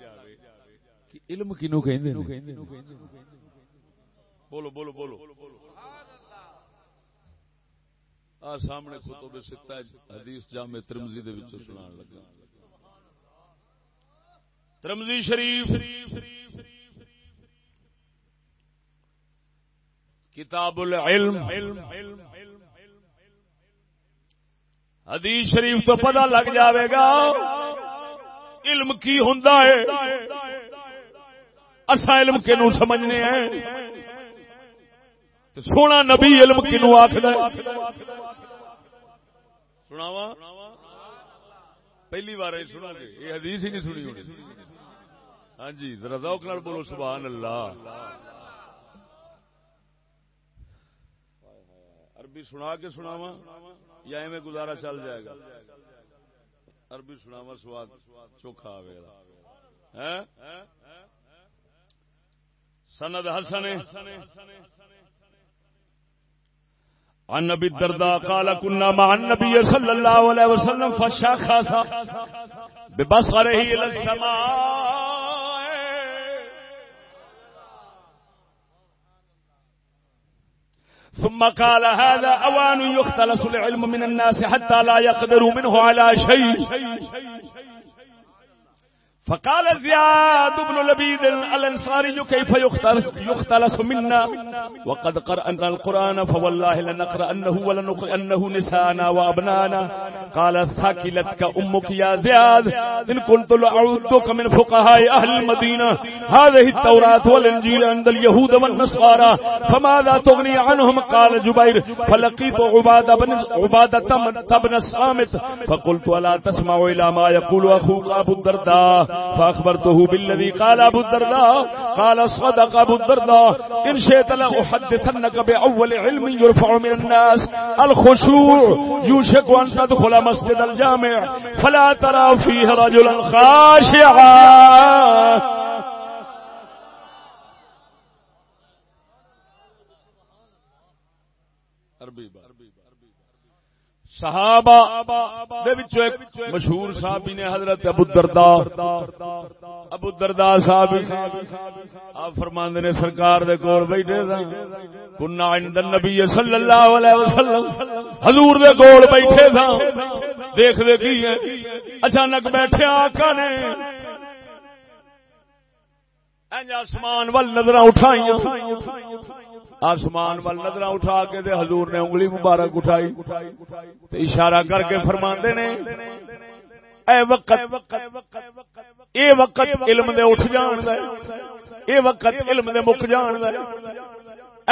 کہ علم کنو کہ بولو بولو بولو۔ آ سامنے خطب ستا حدیث جامع ترمزی دے وچوں سنان لگا۔ ترمزی شریف۔ کتاب العلم۔ حدیث شریف تو پتہ لگ جاوے گا، علم کی ہوں اصا علم کے نو سمجھنے ہیں۔ سونا نبی علم کی نو آخر سناوا پہلی بار سنا گے۔ یہ حدیث ہی نہیں سنی ہونی۔ ہاں جی ذرا ذوق نال بولو، سبحان اللہ۔ عربی سنا کے سناوا یا ایویں گزارا چل جائے گا؟ عربی سناوا سواد چوکھا آئے گا۔ سند حسن۔ عن نبی الدرداء قال كنا مع النبي صلى الله عليه وسلم فشخص ببصره الى السماء. ثم قال هذا أوان يختلس العلم من الناس حتى لا يقدروا منه على شيء. فقال زياد بن لبيد الأنصاري كيف يختلس, منا؟ وقد قرأنا القرآن فوالله لنقرأنه ولنقرأنه نسانا وأبنانا. قال ثاكلتك أمك يا زياد إن كنت لأعودك من فقهاء أهل المدينة. هذه التوراة والإنجيل عند اليهود والنصارى فماذا تغني عنهم قال جبير فلقيت عبادة بن, عبادة بن الصامت. فقلت ألا تسمع إلى ما يقول أخوك أبو الدرداء؟ فأخبرته بالذي قال أبو الدرداء، قال صدق أبو الدرداء، إن شئت لأحدثنك بأول علم يرفع من الناس. الخشوع يوشك أن تدخل مسجد الجامع، فلا ترى فيه رجلا خاشعا. عربی بات صحابہ دے وچوں ایک مشہور صحابی نے حضرت ابو الدرداء۔ ابو الدرداء صاحب آپ فرماندے نے سرکار دے کول بیٹھے سن۔ کنا عند النبی صلی اللہ علیہ وسلم حضور دے کول بیٹھے سن۔ دیکھ دے کی ہے۔ اچانک بیٹھے آقا نے۔ انج آسمان ول نظراں اٹھائیاں۔ آسمان وال نظر اٹھا کے دے حضور نے انگلی مبارک اٹھائی تے اشارہ کر کے فرما نے، اے وقت اے وقت علم دے اٹھ جان دا اے وقت علم دے مک جان دا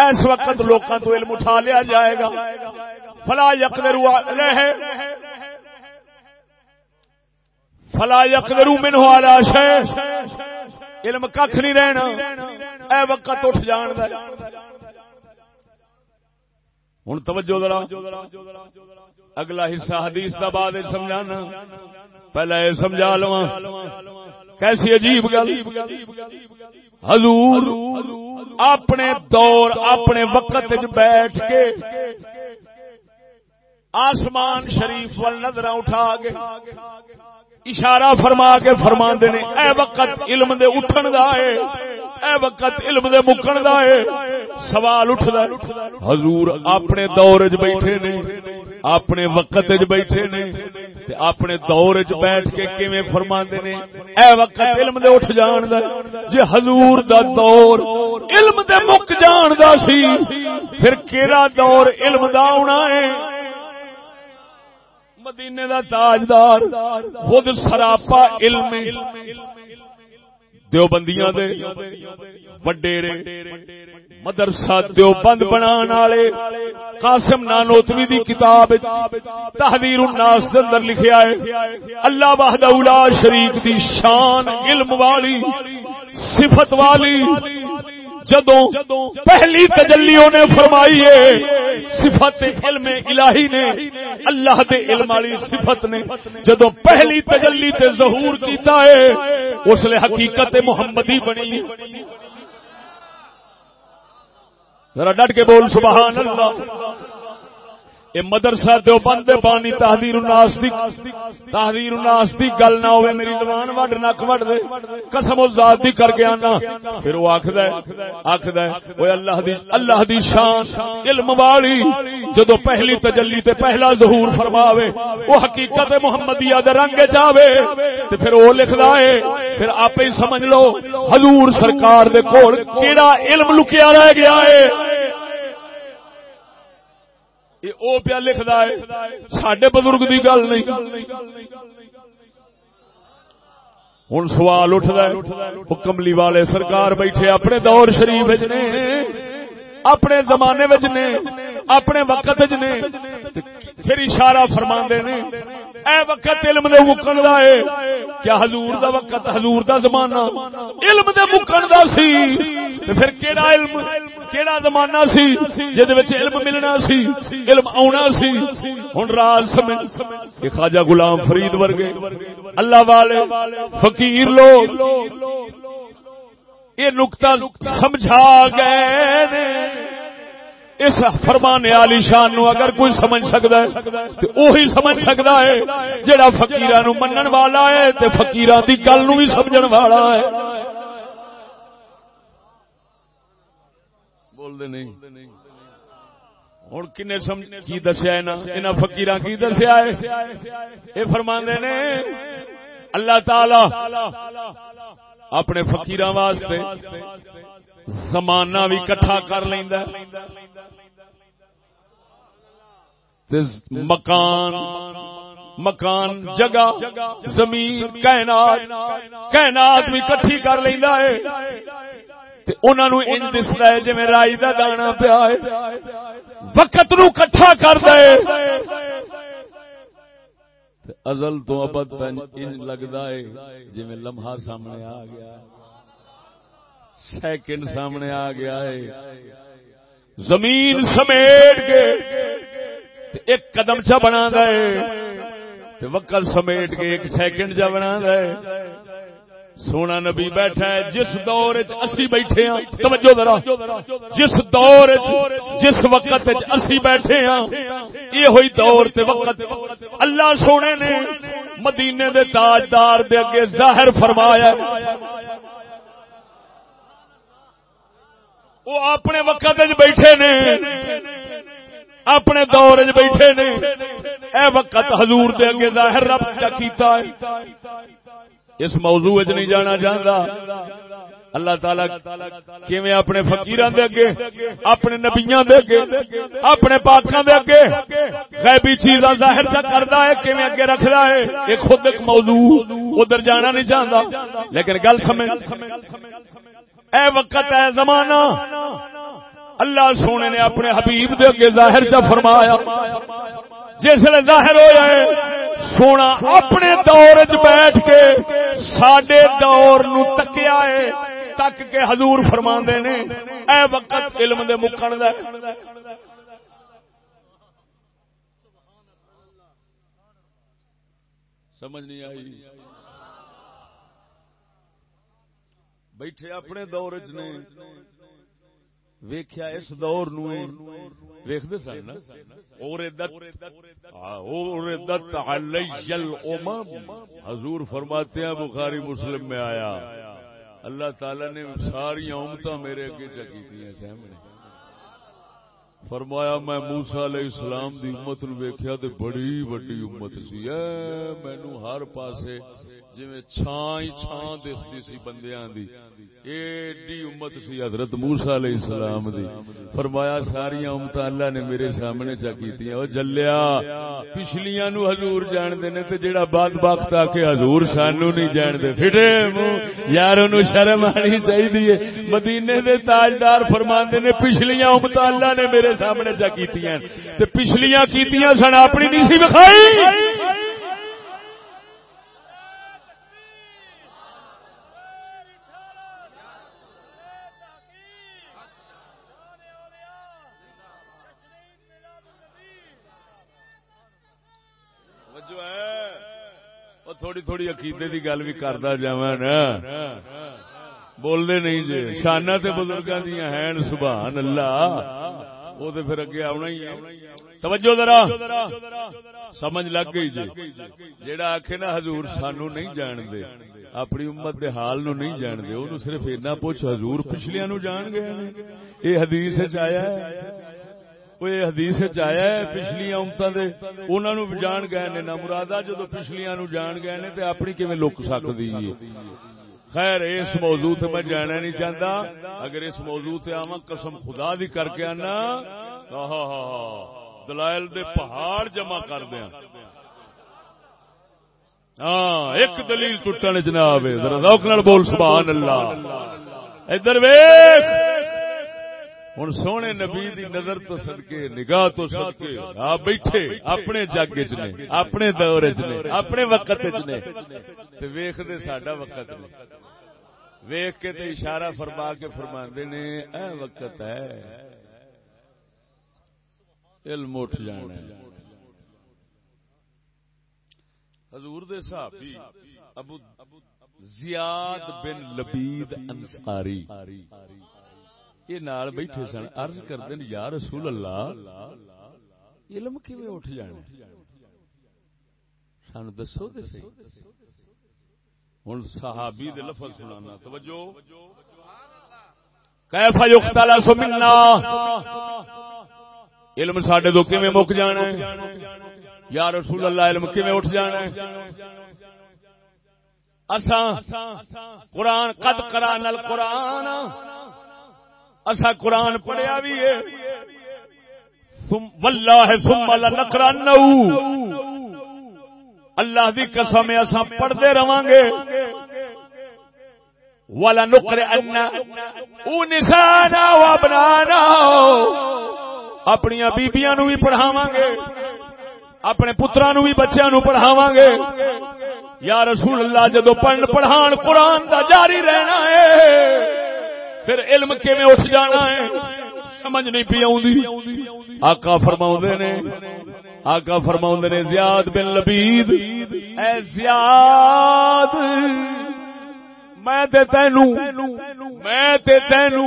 اس وقت لوکاں تو علم اٹھا لیا جائے گا۔ فلا یقدر رہے فلا یقدر منه على شيء علم کھ نہیں رہنا، اے وقت اٹھ جان دا ہن توجہ ذرا اگلا حصہ حدیث دا بعد سمجھانا۔ پہلے یہ سمجھا لوا کیسی عجیب گل۔ حضور اپنے دور، اپنے وقت بیٹھ کے آسمان شریف وال نظر اٹھا کے اشارہ فرما کے فرما نے، اے وقت علم دے اٹھن دا ہے۔ اے وقت علم دے مکن دا ہے سوال اٹھدا حضور اپنے دور وچ بیٹھے نے۔ اپنے وقت وچ بیٹھے نے۔ تے اپنے دور وچ بیٹھ کے کیویں فرماندے نے؟ اے وقت علم دے اٹھ جان دا۔ جے حضور دا دور علم دے مک جان دا سی، پھر کیڑا دور علم دا ہونا ہے؟ مدینے دا تاجدار خود سراپا علم دیوبندیاں دے، وڈیرے، مدرسہ دیوبند بنان والے، قاسم نانوتوی دی کتاب تحویر الناس دے اندر لکھیا ہے، اللہ وحدہ لا شریک دی شان، علم والی، صفت والی جدوں پہلی تجلیوں نے فرمائی ہے، صفت علم الہی نے، اللہ دے علم والی صفت نے۔ جدوں پہلی تجلی تے ظہور کیتا ہے، اس لیے حقیقت محمدی بنی۔ ذرا ڈٹ کے بول، سبحان اللہ۔ اے مدرسہ دیو بند بانی تحذیر الناس دی تحذیر الناس دی گل نہ ہوے میری زبان وڈ نک وڈ دے۔ قسم و ذات دی کر کے آنا۔ پھر وہ آکھدا ہے آکھدا ہے، اوے اللہ دی اللہ دی شان، علم والی، جدو پہلی تجلی تے پہلا ظہور فرماوے، وہ حقیقت محمدیہ دے رنگ جاوے تے پھر وہ لکھدا ہے، پھر آپ ہی سمجھ لو، حضور سرکار دے کول کیڑا علم لکیا رہ گیا ہے؟ او پیا لکھتا ہے سڈے بزرگ کی گل نہیں۔ ہوں سوال اٹھتا ہے کملی والے سرکار بیٹھے اپنے دور شریف نے، اپنے زمانے نے، اپنے وقت نے پھر اشارہ فرما نے اے وقت علم دے مکن دا ہے کیا حضور دا وقت حضور دا زمانہ؟ علم دے مکن دا سی۔ تے پھر کیڑا علم؟ کیڑا زمانہ سی جے وچ علم ملنا سی، علم آنا سی۔ ہن راز سمجھ کہ خواجہ غلام فرید ورگے۔ اللہ والے، فقیر لوگ، یہ نقطہ سمجھا گئے اس فرمانے علی شان نو اگر کوئی سمجھ سکتا ہے تو وہی سمجھ سکتا ہے جڑا فقیران نو منن والا ہے، تے فقیران دی گل نو بھی سمجھن والا ہے۔ بول دے نہیں ہوں کن کی دسیا فکیر کی دسیا ہے۔ یہ فرما نے، اللہ تعالی اپنے فکیر واسطے زمانہ بھی کٹھا کر لینا مکان مکان، جگہ، زمین، کائنات کائنات بھی کٹھی کر لینا ہے۔ انہوں دستا ہے جی رائی کا دانا پیا وقت نو کٹھا کر دے ازل تو ابد لگتا ہے جی لمحہ سامنے آ گیا ہے۔ سیکنڈ سامنے آ گیا ہے۔ زمین سمیٹ کے ایک قدم چا بنا دے۔ وقت سمیٹ کے ایک سیکنڈ چا بنا دے۔ سونا نبی بیٹھا ہے۔ جس دور اسی بیٹھے ہاں۔ توجہ ذرا۔ جس دور جس وقت اسی بیٹھے ہاں۔ یہ ہوئی دور تے وقت۔ اللہ سونے نے مدینے دے تاجدار دے اگے ظاہر فرمایا وہ اپنے وقت بیٹھے نے۔ اپنے دور چ بیٹھے نے۔ اے وقت حضور دے اگے ظاہر رب کا کیتا ہے۔ اس موضوع نہیں جانا چاہتا اللہ تعالی اپنے فقیران دے اگے، اپنے نبیاں دے اگے، اپنے پاکاں دے اگے غیبی چیزاں ظاہر چا کردا ہے، کیویں اگے رکھدا ہے، یہ خود ایک موضوع۔ ادھر جانا نہیں چاہتا لیکن گل سمجھ۔ اے وقت ہے زمانہ۔ اللہ سونے نے اپنے حبیب دے اگے ظاہر چا فرمایا۔ جسے ظاہر ہو جائے سونا اپنے دور چ بیٹھ کے سڈے دور نو تکیا ہے، تک کے حضور فرما نے۔ اے وقت، علم دے مکن دا۔ سمجھ نہیں آئی۔ بیٹھے اپنے دور چ نے۔ ویکھیا اس دور نو ویکھدے سن اور عدت علی الامم۔ حضور فرماتے ہیں، بخاری مسلم میں آیا۔ اللہ تعالی نے ساری امتاں میرے اگے چکی تھی سامنے۔ فرمایا، میں موسا علیہ السلام دی امت نو ویکھیا تے بڑی بڑی امت سی۔ اے، مینوں ہر پاسے جویں چھاں ہی چھاں دسدی سی بندیاں دی۔ ایڈی امت سی حضرت موسا علیہ السلام دی۔ فرمایا ساری امت اللہ نے میرے سامنے چا کیتی او جلیا، پچھلیاں نو حضور جان دے نے تے جیڑا بعد وقت آ کے حضور سانو نہیں جان دے پھٹے منہ یار اونوں شرم آنی چاہیے مدینے دے تاجدار فرماندے نے پچھلیاں امت اللہ نے میرے سامنے چا کیتیاں۔ تے پچھلیاں کیتیاں سن، اپنی نہیں سی وکھائی۔ تھوڑی عقیدے کی گل بھی کرتا جا بولنے نہیں جی شانہ تے بزرگاں دیا ہیں سبحان اللہ وہ تو پھر اگے آنا ہی ہے توجہ ذرا سمجھ لگ گئی جی جیڑا آخے نا حضور سانو نہیں جان دے اپنی امت دے حال نو نہیں جان دے انہوں صرف اینا پوچھ حضور پچھلیاں نو جان گئے یہ حدیث چایا ہے حدیث چیا پچھلیا انہوں بھی جان گئے نے نہ مرادا جدو پچھلیا نو جان گئے نے تو اپنی کیون لک سکتی ہے؟ خیر اس موضوع تے میں جانا نہیں چاہتا اگر اس موضوع تے آواں قسم خدا دی کر کے آنا۔ دلائل دے پہاڑ جمع کر دیا ہاں ایک دلیل ٹوٹنے جناب روک بول سبحان اللہ۔ ادھر ویخ ہوں سونے نبی دی نظر تو سدکے نگاہ تو سدکے آپ بیٹھے، اپنے جگ چ نے، اپنے دور چ نے، اپنے وقت چ نے۔ ویخ دے ساڈا وقت نے ویخ کے تے اشارہ فرما کے فرما نے، اے وقت ہے۔ علم اٹھ جانا حضور دے صحابی، ابو زیاد بن لبید انصاری۔ یہ نال بیٹھے سن، عرض کرتے یا رسول اللہ، علم کیویں اٹھ جانا؟ سن دسو تے صحیح؟ ہن صحابی دے لفظ سنانا، توجہ؟ کیف یختل منا؟ علم ساڈے تو کیویں مک جانا ہے؟ یا رسول اللہ، علم کیویں اٹھ جانا ہے؟ اساں قرآن قد قران القرآن اصا قرآن پڑھیا بھی ہے۔ واللہ ثم لنقرن اللہ دی قسم اسا پڑھتے رہاں گے ولا نقر او نسانا و ابنانا اپنی بیبیاں نو بھی پڑھاواں گے اپنے پتراں نو بھی بچیاں نو پڑھاواں گے یا رسول اللہ، جدو پڑھن پڑھان قرآن دا جاری رہنا ہے۔ پھر علم کیویں اٹھ جانا ہے؟ سمجھ نہیں پی آؤں آقا فرما نے، آقا فرما نے، زیاد بن لبید، اے زیاد، میں تے تینو، میں تے تینو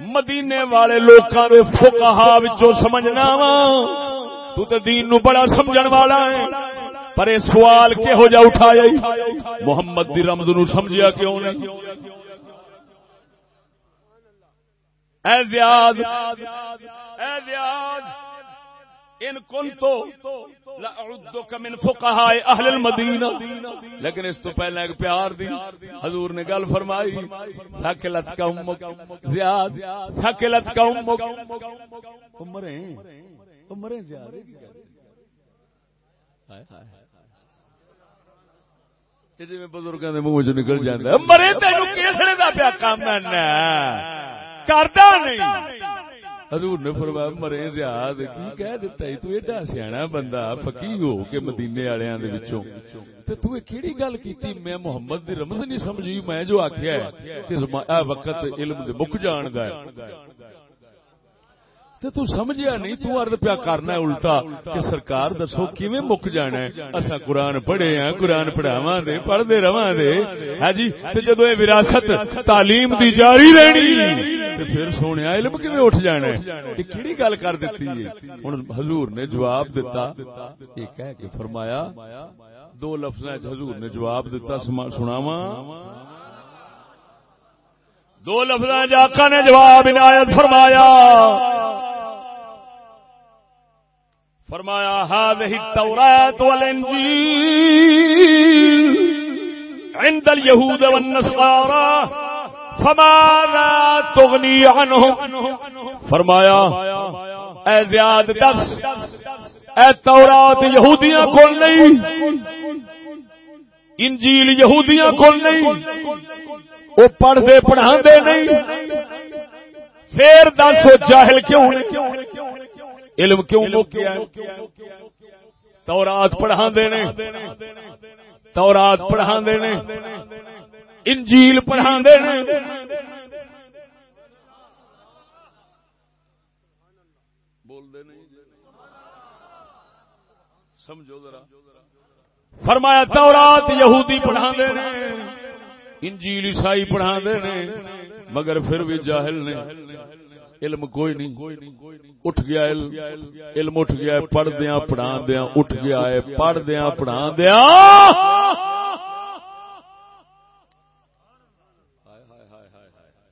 مدینے والے لوکاں دے فقہا وچوں سمجھنا وا۔ تو تے دین نو بڑا سمجھن والا ہے۔ پر یہ سوال کہو جا اٹھایا محمد دی رمض نو سمجھیا کیوں نہیں؟ اے زیاد اے زیاد، ان کن تو لأعدک من فقہاء اہل المدینہ۔ لیکن اس تو پہلے ایک پیار دی، حضور نے گل فرمائی تھکلت کا امک، زیاد تھکلت کا امک۔ عمریں عمریں زیاد۔ ہائے ہائے جی میں بزرگوں کے منہ چ نکل جاتا مرے تینوں کیسے دا پیا کام ہے کرتا نہیں۔ حضور نے فرمایا، مرے زیاد، کی کہہ دیتا ہے؟ تو ایڈا سیاح بندہ فقی ہو کے مدینے والوں دے وچوں۔ تے تو یہ کیڑی گل کیتی؟ میں محمد دی رمض نہیں سمجھی، میں جو آکھیا ہے کہ وقت علم دے مک جان دا ہے۔ تے تو سمجھیا نہیں، تو عرض پیا کرنا ہے الٹا کہ سرکار دسو کیویں مک جانا ہے؟ اسا قرآن پڑھے ہیں، قرآن پڑھاواں دے، پڑھدے رواں دے۔ ہاں جی تے جدوں اے وراثت تعلیم دی جاری رہنی، تے پھر سونے علم کیویں اٹھ جانا ہے؟ یہ کیڑی گل کر دتی ہے؟ ہن حضور نے جواب دیتا، یہ کہہ کے فرمایا، دو لفظاں وچ حضور نے جواب دیتا سناواں۔ دو لفظاں وچ آقا نے جواب عنایت فرمایا۔ فرمایا، هذه التوراة والانجيل عند اليهود والنصارى، فماذا تغني عنهم؟ فرمایا، اے زیاد دس، اے تورات یہودیاں کول نہیں، انجیل یہودیاں کول نہیں وہ پڑھتے پڑھا نہیں۔ پھر دس وہ جاہل کیوں علم کیوں مک گیا تورات پڑھا نے۔ تورات پڑھا نے۔ انجیل پڑھا نے۔ سمجھو ذرا۔ فرمایا تورات یہودی پڑھا نے انجیل عیسائی پڑھا نے مگر پھر بھی جاہل نے۔ علم کوئی نہیں۔ اٹھ گیا علم۔ اٹھ گیا پڑھ دیا پڑھا دیا اٹھ گیا ہے پڑھ دیا پڑھا دیا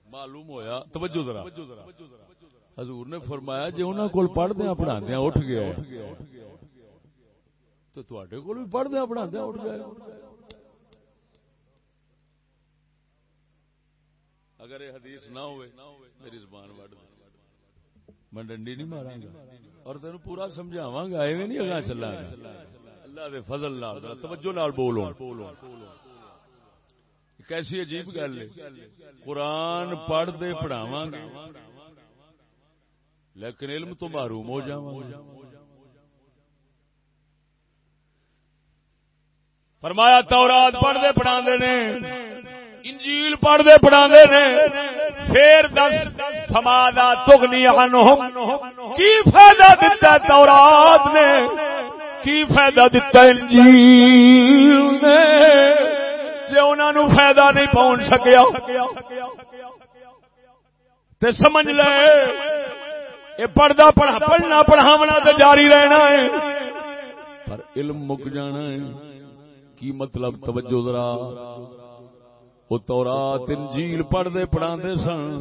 معلوم ہویا۔ توجہ ذرا۔ حضور نے فرمایا جی انہوں کو پڑھ دیا پڑھا دیا اٹھ گیا تو تے کو بھی پڑھ دیا پڑھا دیا اٹھ گیا اگر یہ حدیث نہ ہوئے، میری زبان وڈ میں ڈنڈی نہیں مارا گا اور تین پورا سمجھاوا گا ایویں نہیں اگا چلا اللہ دے فضل نال توجہ نال بولو کیسی عجیب گل ہے۔ قرآن پڑھ دے پڑھاواں گے لیکن علم تو محروم ہو جاواں فرمایا، تورات پڑھ دے پڑھا نے، انجیل پڑھ دے پڑھا نے پھر دس سمادا تغنی عنہم۔ کی فائدہ دیتا تورات نے؟ کی فائدہ دیتا انجیل نے؟ جے انہاں نو فائدہ نہیں پہنچ سکیا۔ تے سمجھ لے، اے پڑھدا پڑھا، پڑھنا پڑھاونا تے جاری رہنا ہے۔ پر علم مک جانا ہے۔ کی مطلب؟ توجہ ذرا۔ وہ تورات، انجیل پڑھتے پڑھا دے سن،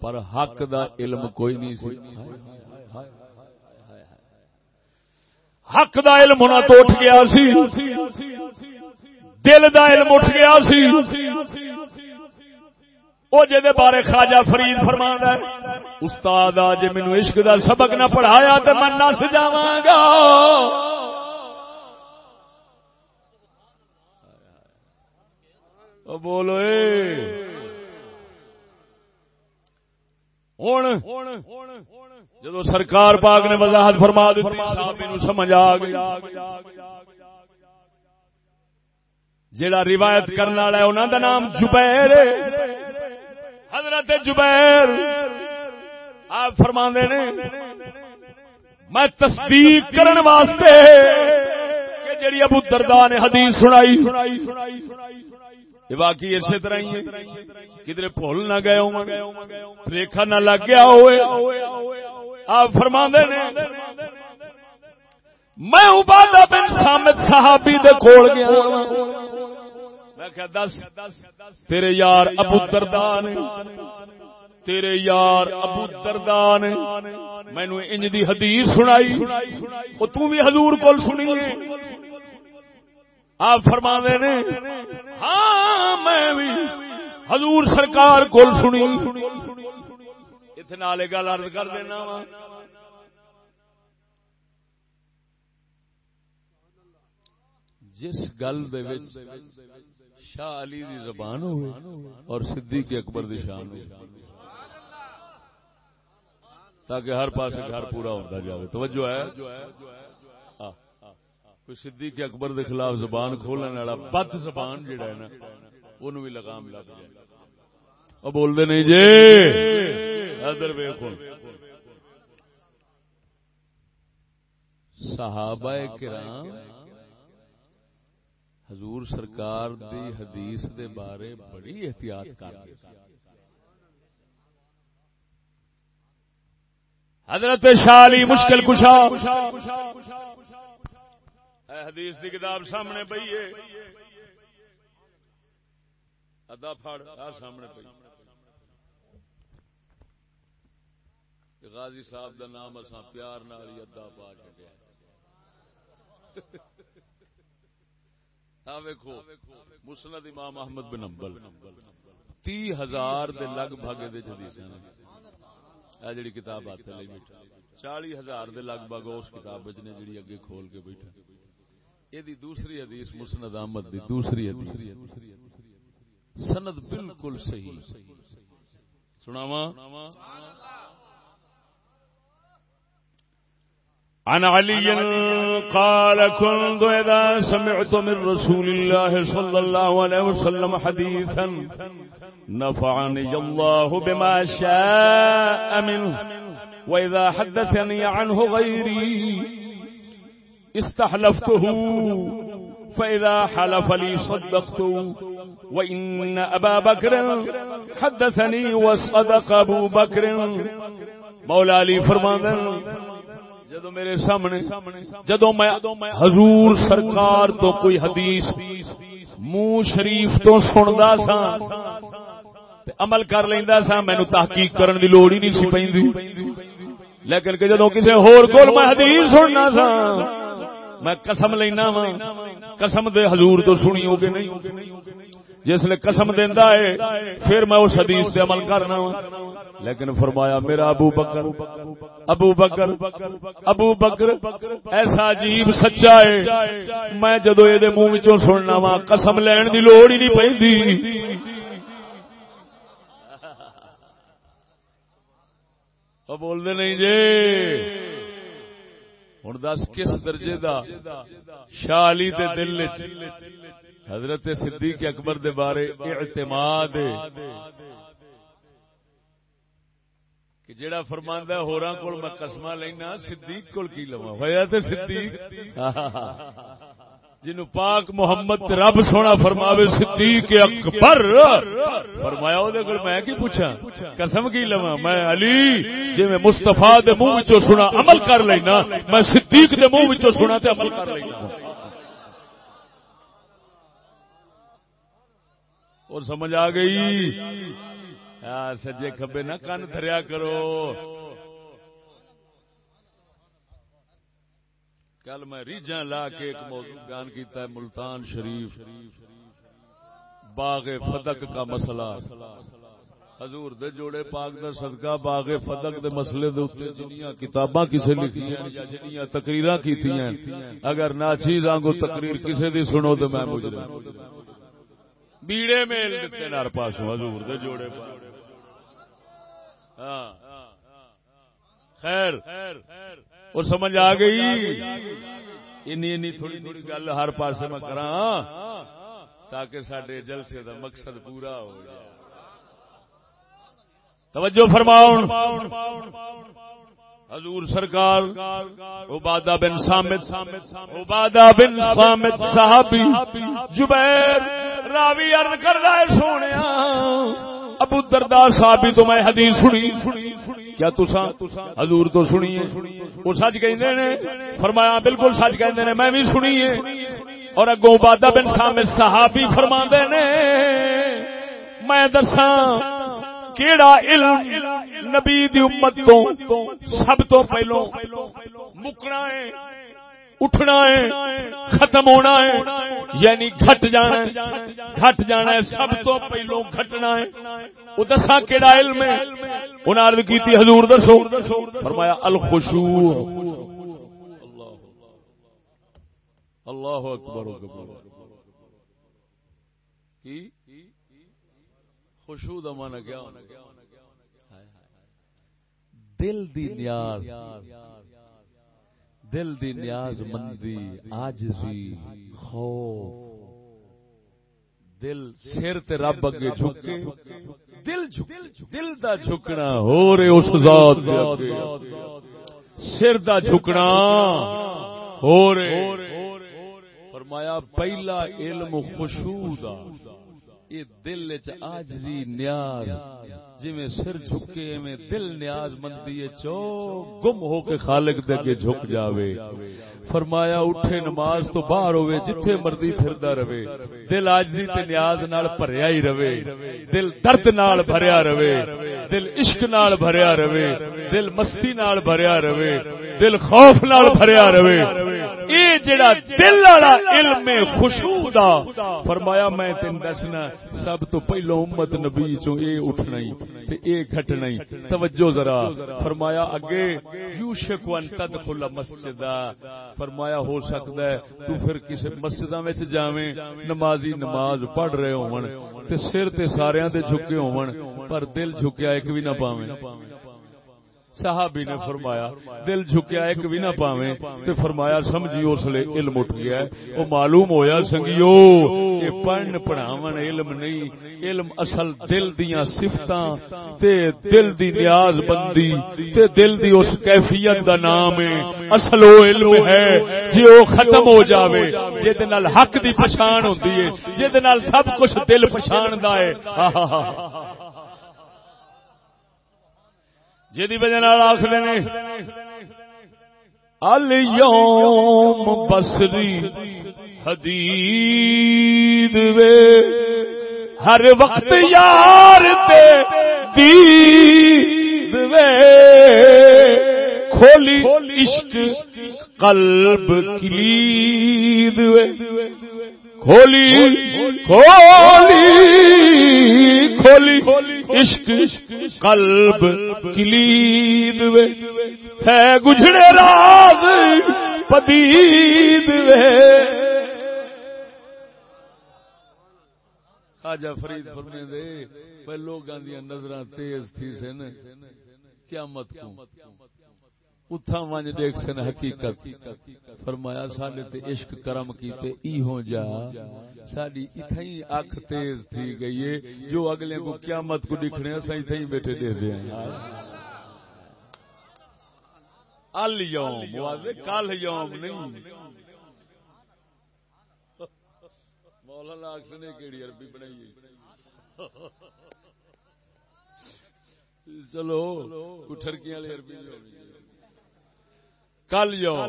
پر حق دا علم کوئی نہیں سی۔ حق دا علم ہونا تو اٹھ گیا سی۔ دل دا علم اٹھ گیا سی۔ وہ جے بارے خواجہ فرید فرما ہے، استاد آج مینو عشق دا سبق نہ پڑھایا تو میں نس جاواں گا۔ بولو جدو سرکار پاک نے وضاحت فرما دیتی سمجھ آ گئی۔ جیڑا روایت کرنے والا ہے انہوں کا نام جبیر حضرت جبیر۔ آپ فرما نے، میں تصدیق کرن واسطے کہ جیڑی ابو دردا نے حدیث سنائی۔ یہ باقی اسی طرح ہی ہے۔ کدھر بھول نہ گئے ہو ریکھا نہ لگ گیا ہوئے۔ آپ فرما نے، میں عبادہ بن سامت صحابی دے کول گیا میں کہ دس، تیرے یار ابو دردان تیرے یار ابو دردان مینو انج دی حدیث سنائی۔ وہ تو بھی حضور کول سنی آپ فرما نے ہاں میں بھی حضور سرکار کول سنی۔ اتنا گل ارد کر دینا وا۔ جس گل شاہ علی دی زبان ہوئے اور صدیق اکبر دی شان ہوئے۔ تاکہ ہر پاس گھر پورا ہوتا جائے توجہ ہے؟ ہاں۔ کوئی صدیق اکبر دے خلاف زبان کھولنے والا بد زبان جڑا ہے نا انہوں بھی لگام لگ جائے۔ وہ بولتے نہیں جی۔ ادھر ویکو صحابہ کرام، حضور سرکار دی حدیث دے بارے بڑی احتیاط کر حضرت شالی مشکل کشا۔ حدیث دی کتاب سامنے پئی ہے۔ ادا پھڑ آ سامنے پئی۔ غازی صاحب دا نام اساں پیار نال ہی ادا پا چھڈیا ویکھو، مسند امام احمد بن امبل تی ہزار دے لگ بھگ حدیث جڑی کتاب ہاتھ لئی بیٹھا۔ چالی ہزار دے لگ بھگ اس کتاب نے جڑی اگے کھول کے بیٹھا۔ یہ دوسری حدیث مسند احمد دی دوسری حدیث. سند بالکل صحیح سناواں؟
عن علي قال كنت إذا سمعت من رسول الله صلى الله عليه وسلم حديثا نفعني الله بما شاء منه وإذا حدثني عنه غيري استحلفته. فإذا حلف لي صدقته وإن أبا بكر حدثني وصدق أبو بكر. مولا لي فرمان
جدو میرے سامنے، جدو میں حضور سرکار تو کوئی حدیث منہ شریف تو سندا سا عمل کر لینا سا مینو تحقیق کرن دی لوڑ ہی نہیں سی پی لیکن کہ جدو کسی ہور کول میں حدیث سننا سا میں قسم لینا وا. قسم دے حضور تو سنی ہوگی نہیں. جس لیے قسم دینا ہے، پھر میں اس حدیث پہ عمل کرنا لیکن فرمایا، میرا ابو بکر ابو بکر ابو بکر، ایسا عجیب سچا ہے. میں جدو یہ منہ سننا وا، قسم لین دی لوڑ ہی نہیں پی بولتے نہیں جی. ہوں دس کس درجے دا شالی دے دل حضرت صدیق اکبر دے بارے اعتماد کہ جیڑا فرماندا ہے ہوراں کول میں قسمہ لینا صدیق کول کی لواں؟ ہویا تے صدیق۔ <laughs> جنو پاک محمد رب سونا فرماوے صدیق اکبر۔ فرمایا او دے کول میں کی پوچھاں؟ قسم کی لواں؟ میں علی، جے میں مصطفی دے منہ وچوں سنا عمل کر لینا، میں صدیق دے منہ وچوں سنا تے عمل کر لینا۔ اور سمجھ آ گئی؟ ہاں، سجے کبے نہ کن دریا کرو۔ کل میں ریجا لا کے ایک موضوع بیان کیتا ہے، ملتان شریف، باغ فدق کا مسئلہ۔ حضور دے جوڑے پاک دا صدقہ، باغ فدق دے مسئلے دے اوتے جنیاں کتاباں کسے لکھی ہیں یا جنیاں تقریراں کیتی ہیں؟ اگر ناچیز آنگو تقریر کسے دی سنو تے میں مجرم بیڑے میل دیتے نار پاسوں حضور دے جوڑے پاک۔ ہاں۔ خیر۔ اور سمجھ آ گئی۔ اینی تھوڑی تھوڑی گل ہر پاسے میں کرا تاکہ سڈے جلسے دا مقصد پورا ہو جائے۔ توجہ فرماؤ حضور سرکار، عبادہ بن سامت، عبادہ بن سامت صحابی جبیر راوی عرض کردہ سونے ابو دردار صاحب تو میں حدیث سنی۔ کیا تسا حضور تو سنیے وہ سچ کہندے نے۔ فرمایا، بالکل سچ کہندے نے، میں بھی سنیے اور اگوں بادہ بن سامنے صحابی فرما نے۔ میں دساں، کیڑا علم نبی دی امت تو سب تو پہلو مکنا ہے۔ اٹھنا ہے، ختم ہونا ہے یعنی گھٹ جانا ہے، گھٹ جانا ہے، سب تو پہلو گھٹنا ہے۔ وہ دسا کہڑا علم ہے؟ انہیں عرض کیتی، حضور دسو۔ فرمایا الخشو اللہ اکبر۔ کی؟ خوشو دا مانا کیا؟ دل دی نیاز۔ دل دی نیاز مندی آجزی خوف۔ دل سر تے رب اگے جھکے۔ دل دل دا جھکنا ہو رے اس ذات دے اگے۔ سر دا جھکنا۔ ہو رے فرمایا پہلا علم خشوع دا یہ دل چ آجزی نیاز۔ جویں سر جھکے میں دل نیاز مندی چو گم ہو کے خالق دے کے جھک جاوے۔ فرمایا، اٹھے نماز تو باہر ہوئے جتھے مرضی پھردا رہے دل آجزی تے نیاز نال بھریا ہی رہے دل درد نال بھریا رہے دل عشق نال بھریا رہے دل مستی نال بھریا رہے دل خوف نال بھریا رہے اے جڑا دل والا علم خشوع دا۔ فرمایا، میں تین دسنا، سب تو پہلو امت نبی چوں اے اٹھنا ہی۔ تے اے گھٹنا ہی توجہ ذرا۔ فرمایا اگے، یوشک ان تدخل مسجد۔ فرمایا ہو سکدا ہے تو پھر کسی مسجداں وچ جاویں، نمازی نماز پڑھ رہے ہون۔ تے سر تے ساریاں دے جھکے ہون، پر دل جھکیا ایک بھی نہ پاویں۔ صحابی نے فرمایا دل جھکیا ایک بھی نہ پاویں تے فرمایا سمجھی اس لے علم اٹھ گیا ہے۔ او معلوم ہویا سنگیو یہ پڑھن پڑھاون علم نہیں علم اصل دل دیاں صفتاں تے دل دی نیاز بندی تے دل دی اس کیفیت دا نام ہے۔ اصل او علم ہے جے او ختم ہو جاوے جے دے نال حق دی پہچان ہوندی ہے جے دے نال سب کچھ دل پہچاندا ہے۔ ہاں ہاں ہاں۔ جی وجہ آخر نے، اليوم بسری حدید وے، ہر وقت یار تے دید وے، کھولی عشق قلب کلید وے۔ کھولی کھولی کھولی، عشق قلب کلید وے، ہے گجڑے راز پدید وے۔ خواجہ فرید فرمے دے پہ لوگاں دی نظراں تیز تھی سن، قیامت کو۔ اتھا ونج دیکھ سن حقیقت۔ فرمایا، ساڈے تے عشق کرم کیتے ای ہو جا۔ ساڈی اتھائی اکھ تیز تھی گئی ہے۔ جو اگلے کو قیامت کو دکھنے اساں اتھائی بیٹھے دے دے ہیں۔ الیوم۔ واضح کل یوم نہیں۔ مولانا اکس نے کیڑی عربی بنائی چلو ٹھرکیاں والی عربی بھی ہونی کل یوم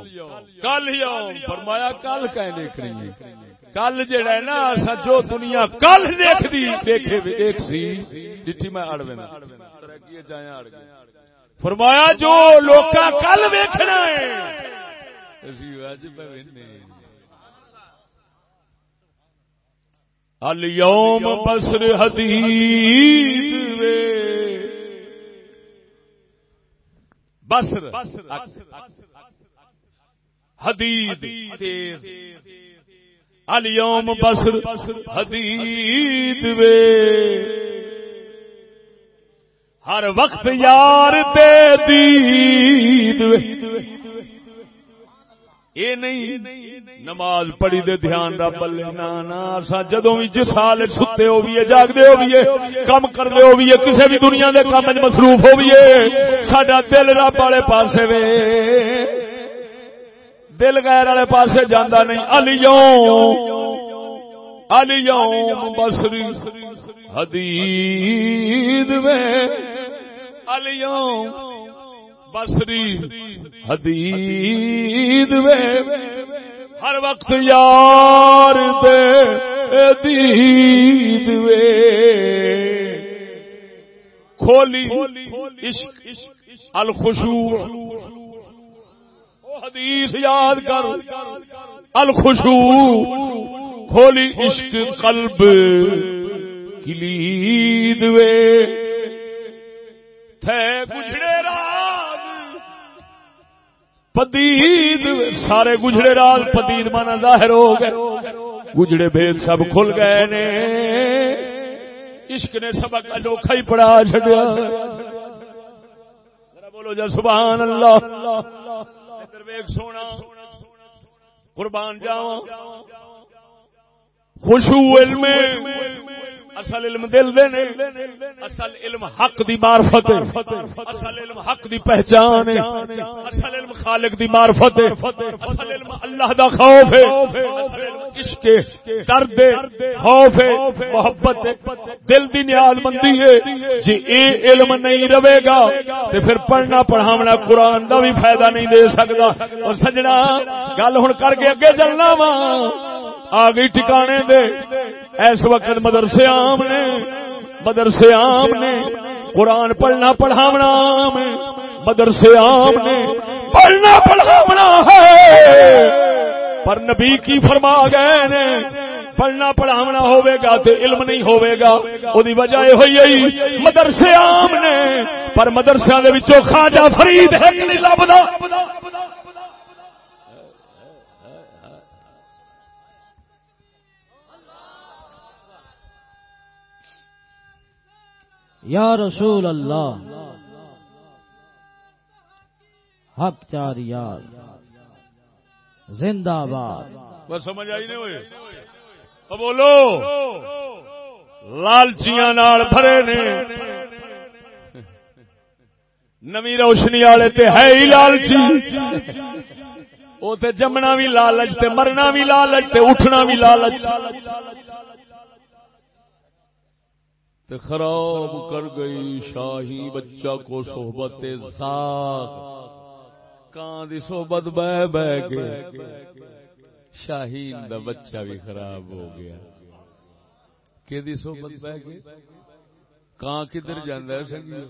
کل یوم فرمایا کل کہیں دیکھ رہی ہے۔ کل جڑا ہے نا اسا جو دنیا کل دیکھ دی دیکھے ایک سی جٹھی میں اڑ وینا۔ فرمایا جو لوکا کل ویکھنا ہے۔ اسی اج پہ وینے اليوم بصر حدید وے۔ بصر حدید تیز۔ اليوم بصر حدید وے۔ ہر وقت یار تے دید وے۔ اے نہیں نماز پڑھی دے دھیان رب بلے نا نا اسا جدوں وی جس حال ستے ہو بھی جاگ دے ہو بھی کم کر دے ہو بھی کسے بھی دنیا دے کام وچ مصروف ہو بھی ساڈا دل رب والے پاسے وے۔ دل غیر والے پاسے جانا نہیں۔ الیوم الیوم بصری حدید میں۔ الیوم بصری حدید میں۔ ہر وقت یار دے دید وے کھولی عشق، الخشوع۔ حدیث یاد کر۔ الخشوع، کھولی عشق قلب، کلید وے۔ تھے گجڑے راز پدید سارے گجڑے راز پدید مانا ظاہر ہو گئے۔ گجڑے بھید سب کھل گئے نے۔ عشق نے سبق انوکھا ہی پڑھا چڈیا بولو جا، سبحان اللہ۔ ادھر سونا قربان جاواں خوشو علم اصل علم دل دے نے۔ اصل علم حق دی معرفت اصل علم حق دی پہچان اصل علم خالق دی معرفت اصل علم اللہ دا خوف ہے۔ اصل علم عشق درد خوف محبت دل دی نیاز مندی ہے۔ جی اے علم نہیں رہے گا تے پھر پڑھنا پڑھاونا قرآن دا بھی فائدہ نہیں دے سکتا اور سجنا، گل ہن کر کے اگے چلنا وا۔ آ گئی ٹکانے دے۔ اس وقت مدرسے عام نے، مدرسے عام نے، قرآن پڑھنا پڑھاونا عام ہے مدرسے عام نے، پڑھنا پڑھاونا ہے پر نبی کی فرما گئے نے، پڑھنا پڑھاونا ہوئے گا تے علم نہیں ہوئے گا۔ او دی وجہ یہ ہوئی ہے مدرسے عام نے، پر مدرسے دے وچوں خواجہ فرید ہے کہ نہیں لبدا؟
یا رسول اللہ۔ حق چار یار زندہ باد۔
بس سمجھ آئی نہیں ہوئے بولو۔ لالچیاں نال بھرے نے۔ نوی روشنی والے تے ہے ہی لالچی۔ وہ تے جمنا بھی لالچ تے مرنا بھی لالچ تے اٹھنا بھی لالچ۔ تے خراب کر گئی شاہی بچہ کو صحبت ساخ کان دی صحبت بہ بہ کے۔ شاہین دا بچہ بھی خراب ہو گیا۔ کہ دی صحبت بہ کے؟ کان کدھر جاندا ہے سنگی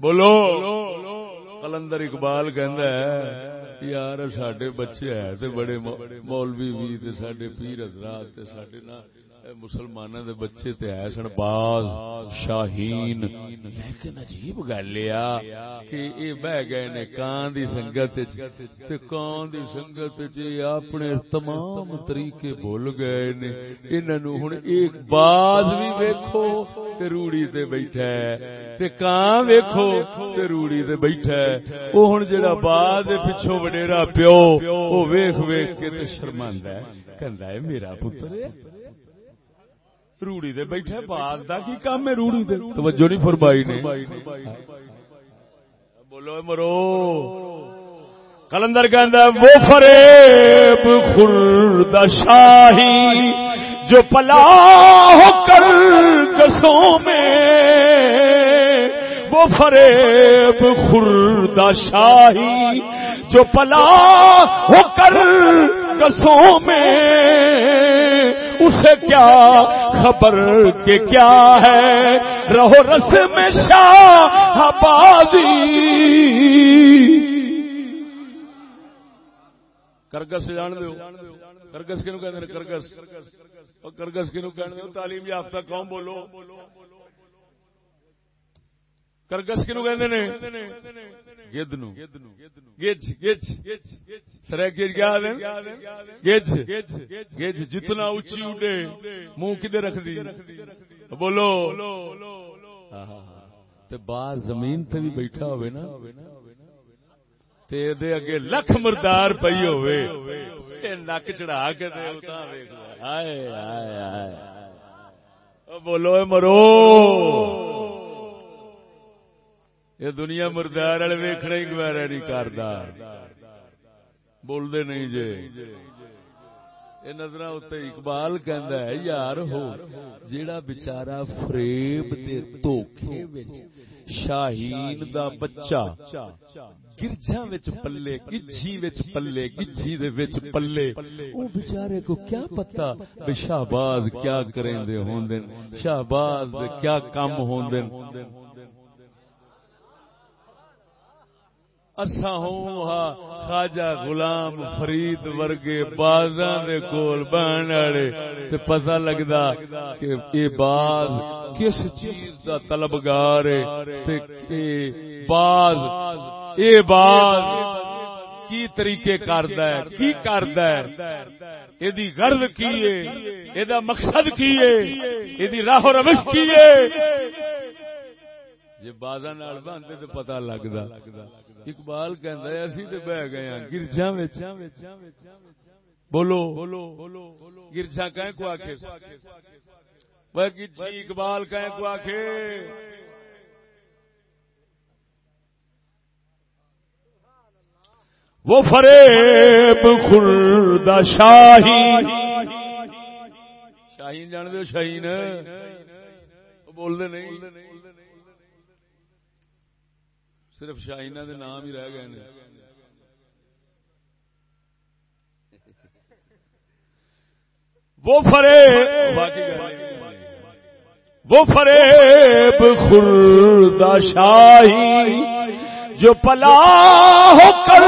بولو۔ کلندر اقبال کہندا ہے، یار ساڈے بچے ہے تے بڑے مولوی بھی تے ساڈے پیر حضرات تے ساڈے نا مسلمانوں دے بچے تے ہے سن، باز، شاہین۔ لیکن عجیب گل آ کہ اے بہ گئے نے کان دی سنگت تے کان دی سنگت چ اپنے تمام طریقے بھول گئے نے۔ انہاں نو ہن ایک باز بھی ویکھو تے روڑی تے بیٹھا ہے۔ تے کان ویکھو تے روڑی تے بیٹھا ہے۔ او ہن جڑا باز دے پیچھے وڈیرا پیو، او ویکھ ویکھ کے تے شرماندا ہے۔ کہندا ہے، میرا پتر ہے۔ روڑی دے بیٹھے باز دا کی کام ہے روڑی دے توجہ نہیں فرمائی نے بولو مرو کلندر کہندا وہ فریب خرد شاہی جو پلا ہو کر کسوں میں وہ فریب خرد شاہی جو پلا ہو کر کسوں میں اسے کیا خبر کہ کیا ہے؟ رہو رس میں شاہ بازی کرگس جان دو کرگس کنو کہتے ہیں کرگس۔ کرگس کنو کہتے ہیں تعلیم یافتہ قوم بولو۔ کرگس کنو کہتے ہیں گد نو۔ گج گج سرائے کیا گج گج جتنا اچھی اڈے منہ کدے رکھ دی؟ بولو۔ باز زمین تے بھی بیٹھا ہوئے نا۔ تے دے اگے لکھ مردار پئی ہوئے۔ نک چڑھا کے دے ہائے ہائے ہائے۔ بولو مرو۔ یہ دنیا مردار والے ویکھنا ہی گوارا نہیں کرتا بولتے نہیں جے۔ یہ نظر اتنے اقبال کہندا ہے، یار ہو، جیڑا بچارا فریب دے دھوکھے وچ شاہین دا بچہ گرجا وچ پلے، گجھی وچ پلے، گجھی دے وچ پلے، او بیچارے کو کیا پتہ بے شہباز کیا کریں دے ہوندن شہباز دے کیا کام ہوندن اسا ہوں خواجہ غلام فرید ورگے بازاں دے کول بہن والے تے پتہ لگدا کہ اے باز کس چیز دا طلبگار ہے تے اے باز اے باز کی طریقے کردا ہے، کی کردا ہے؟ ایدی غرض کی ہے؟ ایدا مقصد کی ہے؟ ایدی راہ و روش کی ہے؟ جی بازا نال باندھے تو پتا لگتا اقبال کہندا ہے، اسی تے بہ گئے ہیں گرجاں وچ۔ بولو بولو گرجا کہیں کو آکھے؟ وہ گرجی اقبال کہیں کو آکھے؟ وہ فریب خلد شاہی۔ شاہین جان دو شاہین۔ بول دے نہیں۔ صرف شاہینہ دے نام ہی رہ گئے نے۔ وہ فریب وہ فریب خلد شاہی، جو پلا ہو کر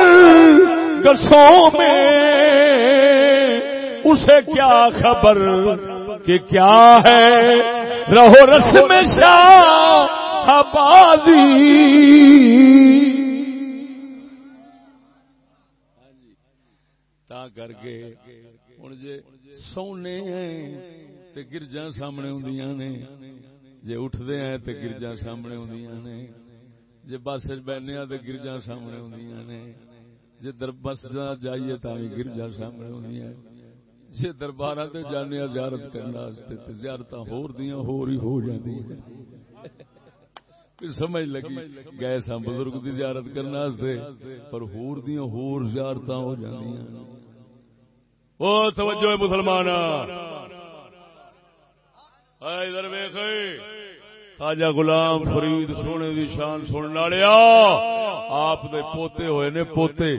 گسوں میں۔ اسے کیا خبر کہ کیا ہے؟ رہو رسم شاہ۔ بازی تا کر کے ہوں جی سونے تے گرجا سامنے ہوں نے۔ جے اٹھتے ہیں تے گرجا سامنے ہوں نے۔ جی بس بہنے تو گرجا سامنے ہوں نے۔ جی در بس جائیے تا گرجا سامنے ہوں جی دربار سے جانے زیارت کرنے زیارت ہور دیا ہور ہی ہو جاتی سمجھ لگی، گئے سا بزرگ کی زیارت کرنے پر ہور دیا ہور زیارت ہو جاتی او توجہ مسلمان ادھر ویخ خواجہ غلام فرید سونے دی شان سننے والیا آپ دے پوتے ہوئے نے پوتے،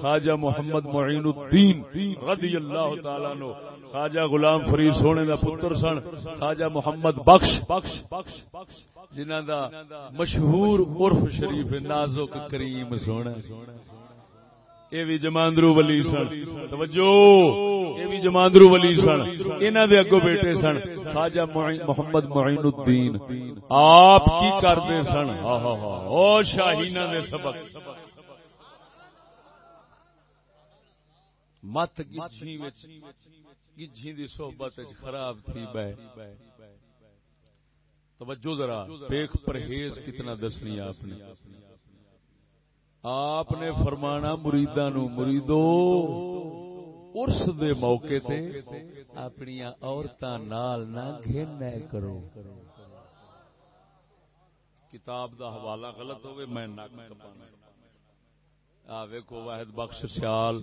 خواجہ محمد معین الدین رضی اللہ تعالی نو۔ خواجہ غلام فرید سونے دا پتر سن، خواجہ محمد بخش بخش بخش بخش جنہ دا مشہور عرف شریف نازک کریم سونا یہ بھی جماندرو ولی سن۔ توجہ یہ بھی جماندرو ولی سن۔ انہاں دے اگوں بیٹے سن، خواجہ محمد معین الدین۔ آپ کی کرتے سن۔ ہاں ہاں ہاں او شاہینہ دے سبق۔ مت گجھی وچ۔ گجھی دی صحبت وچ خراب تھی بے توجہ ذرا بیک پرہیز کتنا دسنی آپ نے۔ آپ نے فرمانا مریدا نو مریدو ارس دے موقع تے اپنی عورتاں نال نہ گھن کرو۔ کتاب دا حوالہ غلط ہوئے، میں نک کپانا۔ آوے کو واحد بخش سیال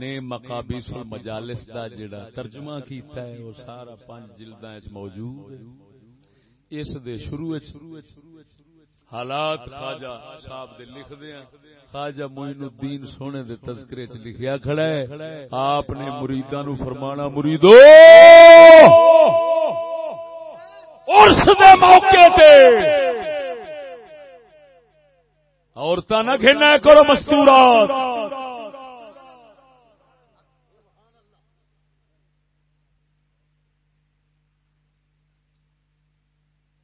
نے مقابیس المجالس دا جڑا ترجمہ کیتا ہے، وہ سارا پانچ جلداں وچ موجود ہے۔ اس دے شروع وچ حالات خواجہ صاحب دے لکھ دیا خواجہ معین الدین سونے دے تذکرے چ لکھیا کھڑا ہے۔ آپ نے مریداں نو فرمانا، مریدو! عرس دے موقع تے عورتاں نہ گھنا کرو مستورات۔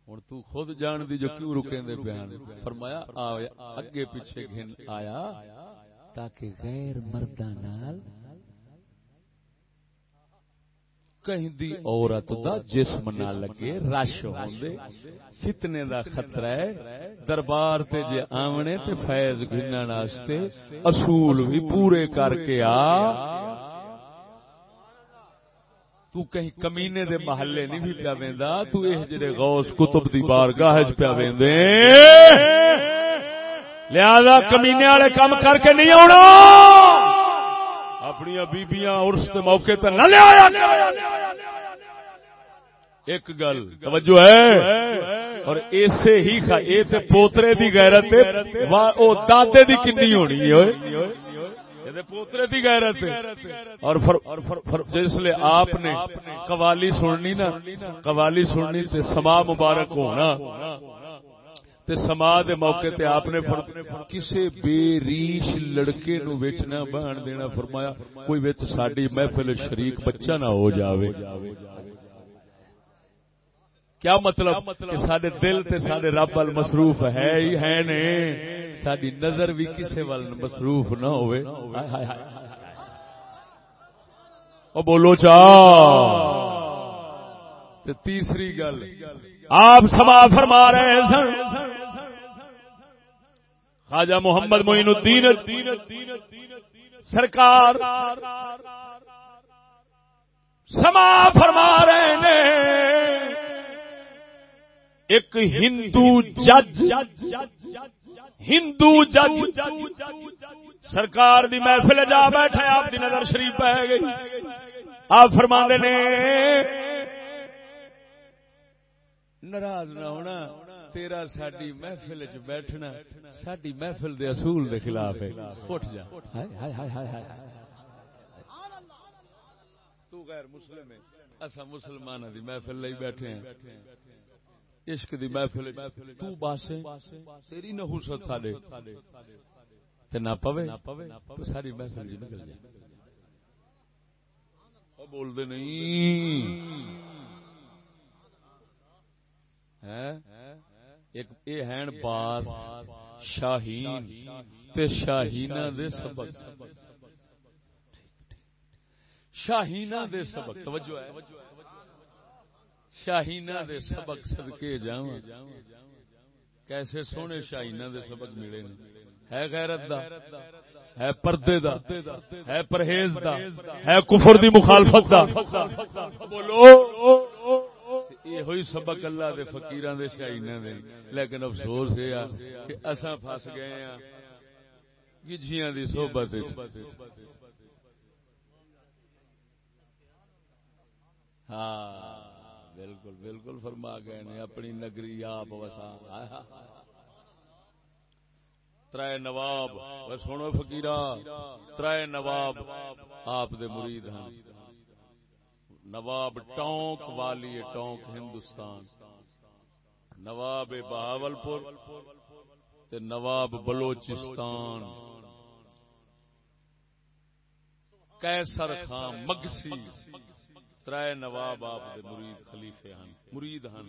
ہوں تو خود جان دی جو کیوں رکیں دے بیان۔ فرمایا اگے پیچھے گھن آیا تاکہ غیر مردہ نال کہیں دی عورت دا جسم نہ لگے رش ہوندے فتنے دا خطرہ ہے دربار تے جے آونے تے فیض گھنن واسطے اصول بھی پورے کر کے آ۔ تو کہیں کمینے دے محلے نہیں بھی پیا ویندا تو اے جڑے غوث کتب دی بارگاہ وچ پیا ویندے لہذا کمینے والے کام کر کے نہیں آنا اپنی بیبیاں عرس دے موقع تے نہ لے آیا ایک گل، توجہ ہے؟ اور ایسے ہی کھا اے تے پوترے دی غیرت او دادے دی کنی ہونی ہے پوترے کی غیرت اور جس لیے آپ نے قوالی سننی نا، قوالی سننی تے سما مبارک ہونا۔ تے سما دے موقع تے آپ نے کسے بے ریش لڑکے نو وچ نہ بہن دینا فرمایا، کوئی وچ ساڈی محفل شریک بچہ نہ ہو جاوے۔ کیا مطلب؟ کہ سارے دل تے سارے رب وال مصروف ہے ہی ہے نے۔ ساری نظر بھی کسے وال مصروف نہ ہوئے۔ او بولو چا۔ تے تیسری گل،
آپ سما فرما رہے سن۔ خواجہ محمد معین الدین سرکار سما فرما رہے نے، ایک ہندو جج ہندو جج سرکار دی محفل جا بیٹھے، آپ کی نظر شریف پہ گئی۔ آپ فرما نے،
ناراض نہ ہونا۔ تیرا ساڈی محفل چ بیٹھنا ساڈی محفل دے اصول دے خلاف ہے۔ اٹھ جا۔ تو غیر مسلم ہے۔ اسا مسلماناں دی محفل لئی بیٹھے ہیں۔ عشق دی محفل تو باسے تیری نحوست ساڈے۔ تے نہ پوے تو ساری محفل جی نکل جائے۔ او بول دے نہیں ایک اے ہین باز، شاہین، تے شاہینہ دے سبق۔ شاہینہ دے سبق، توجہ ہے۔ شاہینہ دے سبق صدقے جاواں۔ کیسے سونے شاہینہ دے سبق ملے نے؟ ہے غیرت دا، ہے پردے دا، ہے پرہیز دا، ہے کفر دی مخالفت دا۔ بولو۔ یہ ہوئی سبق اللہ دے فقیران دے شاہینہ دے۔ لیکن افسوس ہے کہ اساں پھس گئے ہیں گجھیاں دی صحبت ہاں بالکل بالکل فرما گئے نے، اپنی نگری آپ وسا ترائے نواب سنو فکیرا ترائے نواب آپ دے مرید ہیں نواب ٹونک والی ٹونک ہندوستان۔ نواب بہاول پور تے نواب بلوچستان۔ کیسر خان مگسی ترائے نواب آپ دے مرید خلیفے ہیں مرید ہیں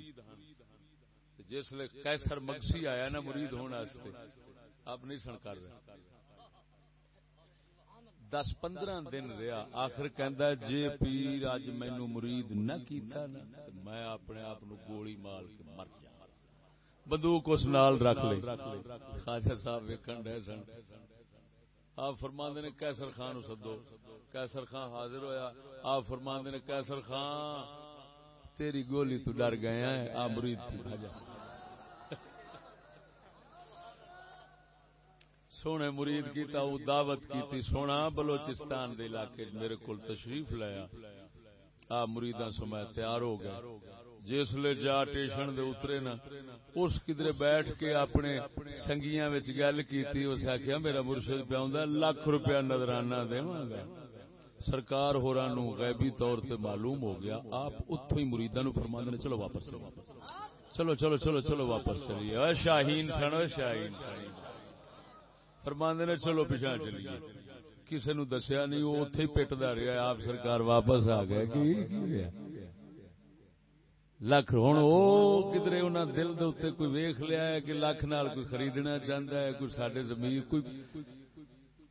جس لیے کیسر مگسی آیا نا، مرید ہونا استے آپ نہیں سن کر رہے۔ دس پندرہ دن رہا، آخر کہندا جے پیر اج مینو مرید نہ کیتا نا میں اپنے آپ نو گولی مار کے مر جا بندوق اس نال رکھ لے۔ خواجہ صاحب ویکھن ڈے سن۔ آپ فرماندے نے کیسر خان نو سدو۔ کیسر خان حاضر ہویا۔ آپ فرماندے نے کیسر خان، تیری گولی تو ڈر گیا ہے آ مرید تھی بھاجا۔ سونے مرید کیتا او دعوت کیتی سونا بلوچستان دے علاقے میرے کول تشریف لایا آ۔ مریداں سمے تیار ہو گئے۔ جس لے جا ٹیشن دے اترے نا اس کدرے بیٹھ کے اپنے سنگیاں وچ گل کیتی اس آکھیا میرا مرشد پہ آندا لاکھ روپیہ نظرانہ دیواں گا سرکار ہوراں نو غیبی طور تے معلوم ہو گیا آپ اتھوں ہی مریداں نو فرماندے نے چلو واپس چلو۔ چلو چلو چلو واپس چلیے۔ اے شاہین سنو شاہین شاہین فرماندے نے، چلو پیچھا چلیے کسی نو دسیا نہیں، وہ اتے ہی پٹتا رہا آپ سرکار واپس آ گئے، کی؟ لکھ ہوں وہ کدھر انہیں دل دے کوئی ویخ لیا ہے کہ لکھ نال کوئی خریدنا چاہتا ہے، کوئی سڈے زمین، کوئی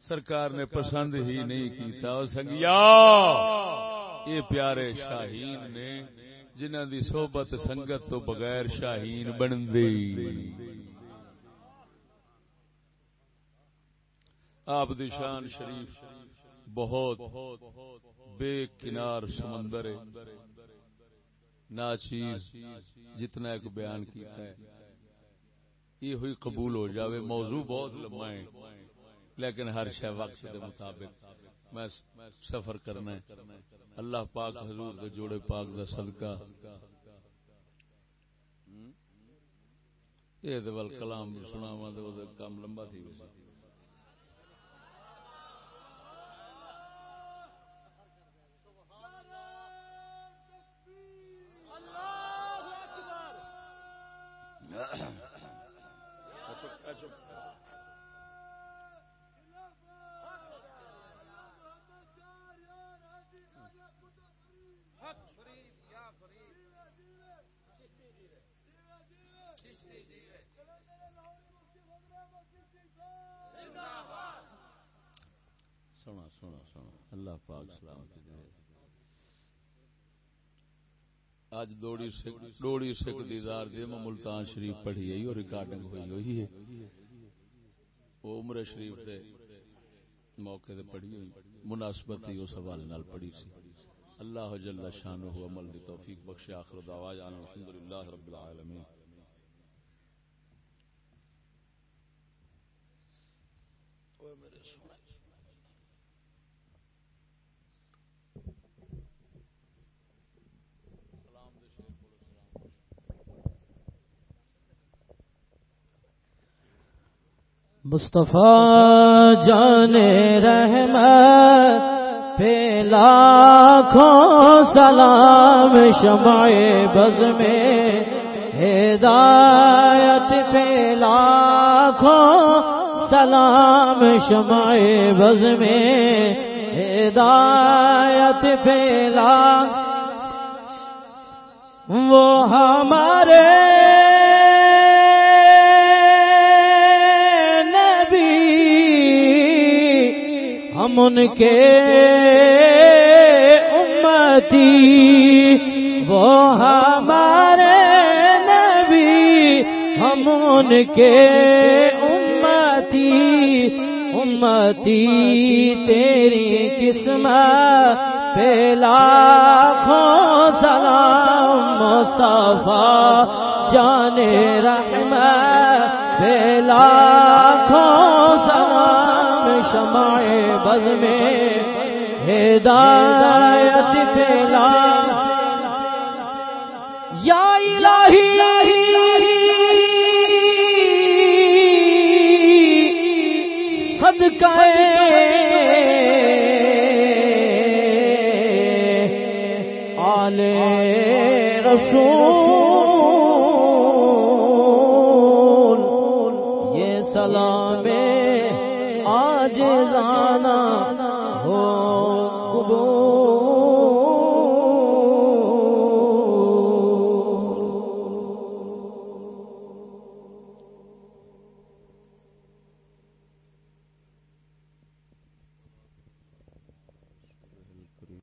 سرکار نے پسند ہی نہیں کیتا سنگیا! یہ پیارے شاہین نے جنہ دی صحبت سنگت تو بغیر شاہین بن دی آپ دی شان شریف بہت بے کنار سمندر ناچیز جتنا ایک بیان کیتا ہے۔ یہ ہوئی قبول ہو جاوے۔ موضوع بہت لمبا ہے۔ لیکن ہر شے وقت کے مطابق میں سفر کرنا ہے۔ اللہ پاک حضور کے جوڑے پاک دا صدقہ۔ یہ دول کلام سناواں تے کام لمبا تھی۔ ویسے سونا سونا سونا اللہ پاک سلامت اج دوڑی سکھ ڈوڑی سکھ دیدار دے میں ملتان شریف پڑھی ہے اور ریکارڈنگ ہوئی ہوئی ہے۔ وہ عمر شریف دے موقع دے پڑھی ہوئی، مناسبت ہی اس حوالے نال پڑھی سی۔ اللہ جل شانہ عمل دی توفیق بخش آخر دعوانا الحمدللہ رب العالمین۔ اوے میرے سونے۔
مصطفیٰ جان رحمت پہ لاکھوں سلام شمع بز میں ہدایت پہ لاکھوں سلام شمع بز میں ہدایت پہ لاکھ وہ ہمارے ہم ان کے امتی، وہ ہمارے نبی، ہم ان کے امتی امتی تیری قسمت پہ لاکھوں سلام مصطفیٰ جانے رحمت پہ لاکھوں سلام شمع بز میں ہدایت پھیلا یا الہی صدقہ آل رسول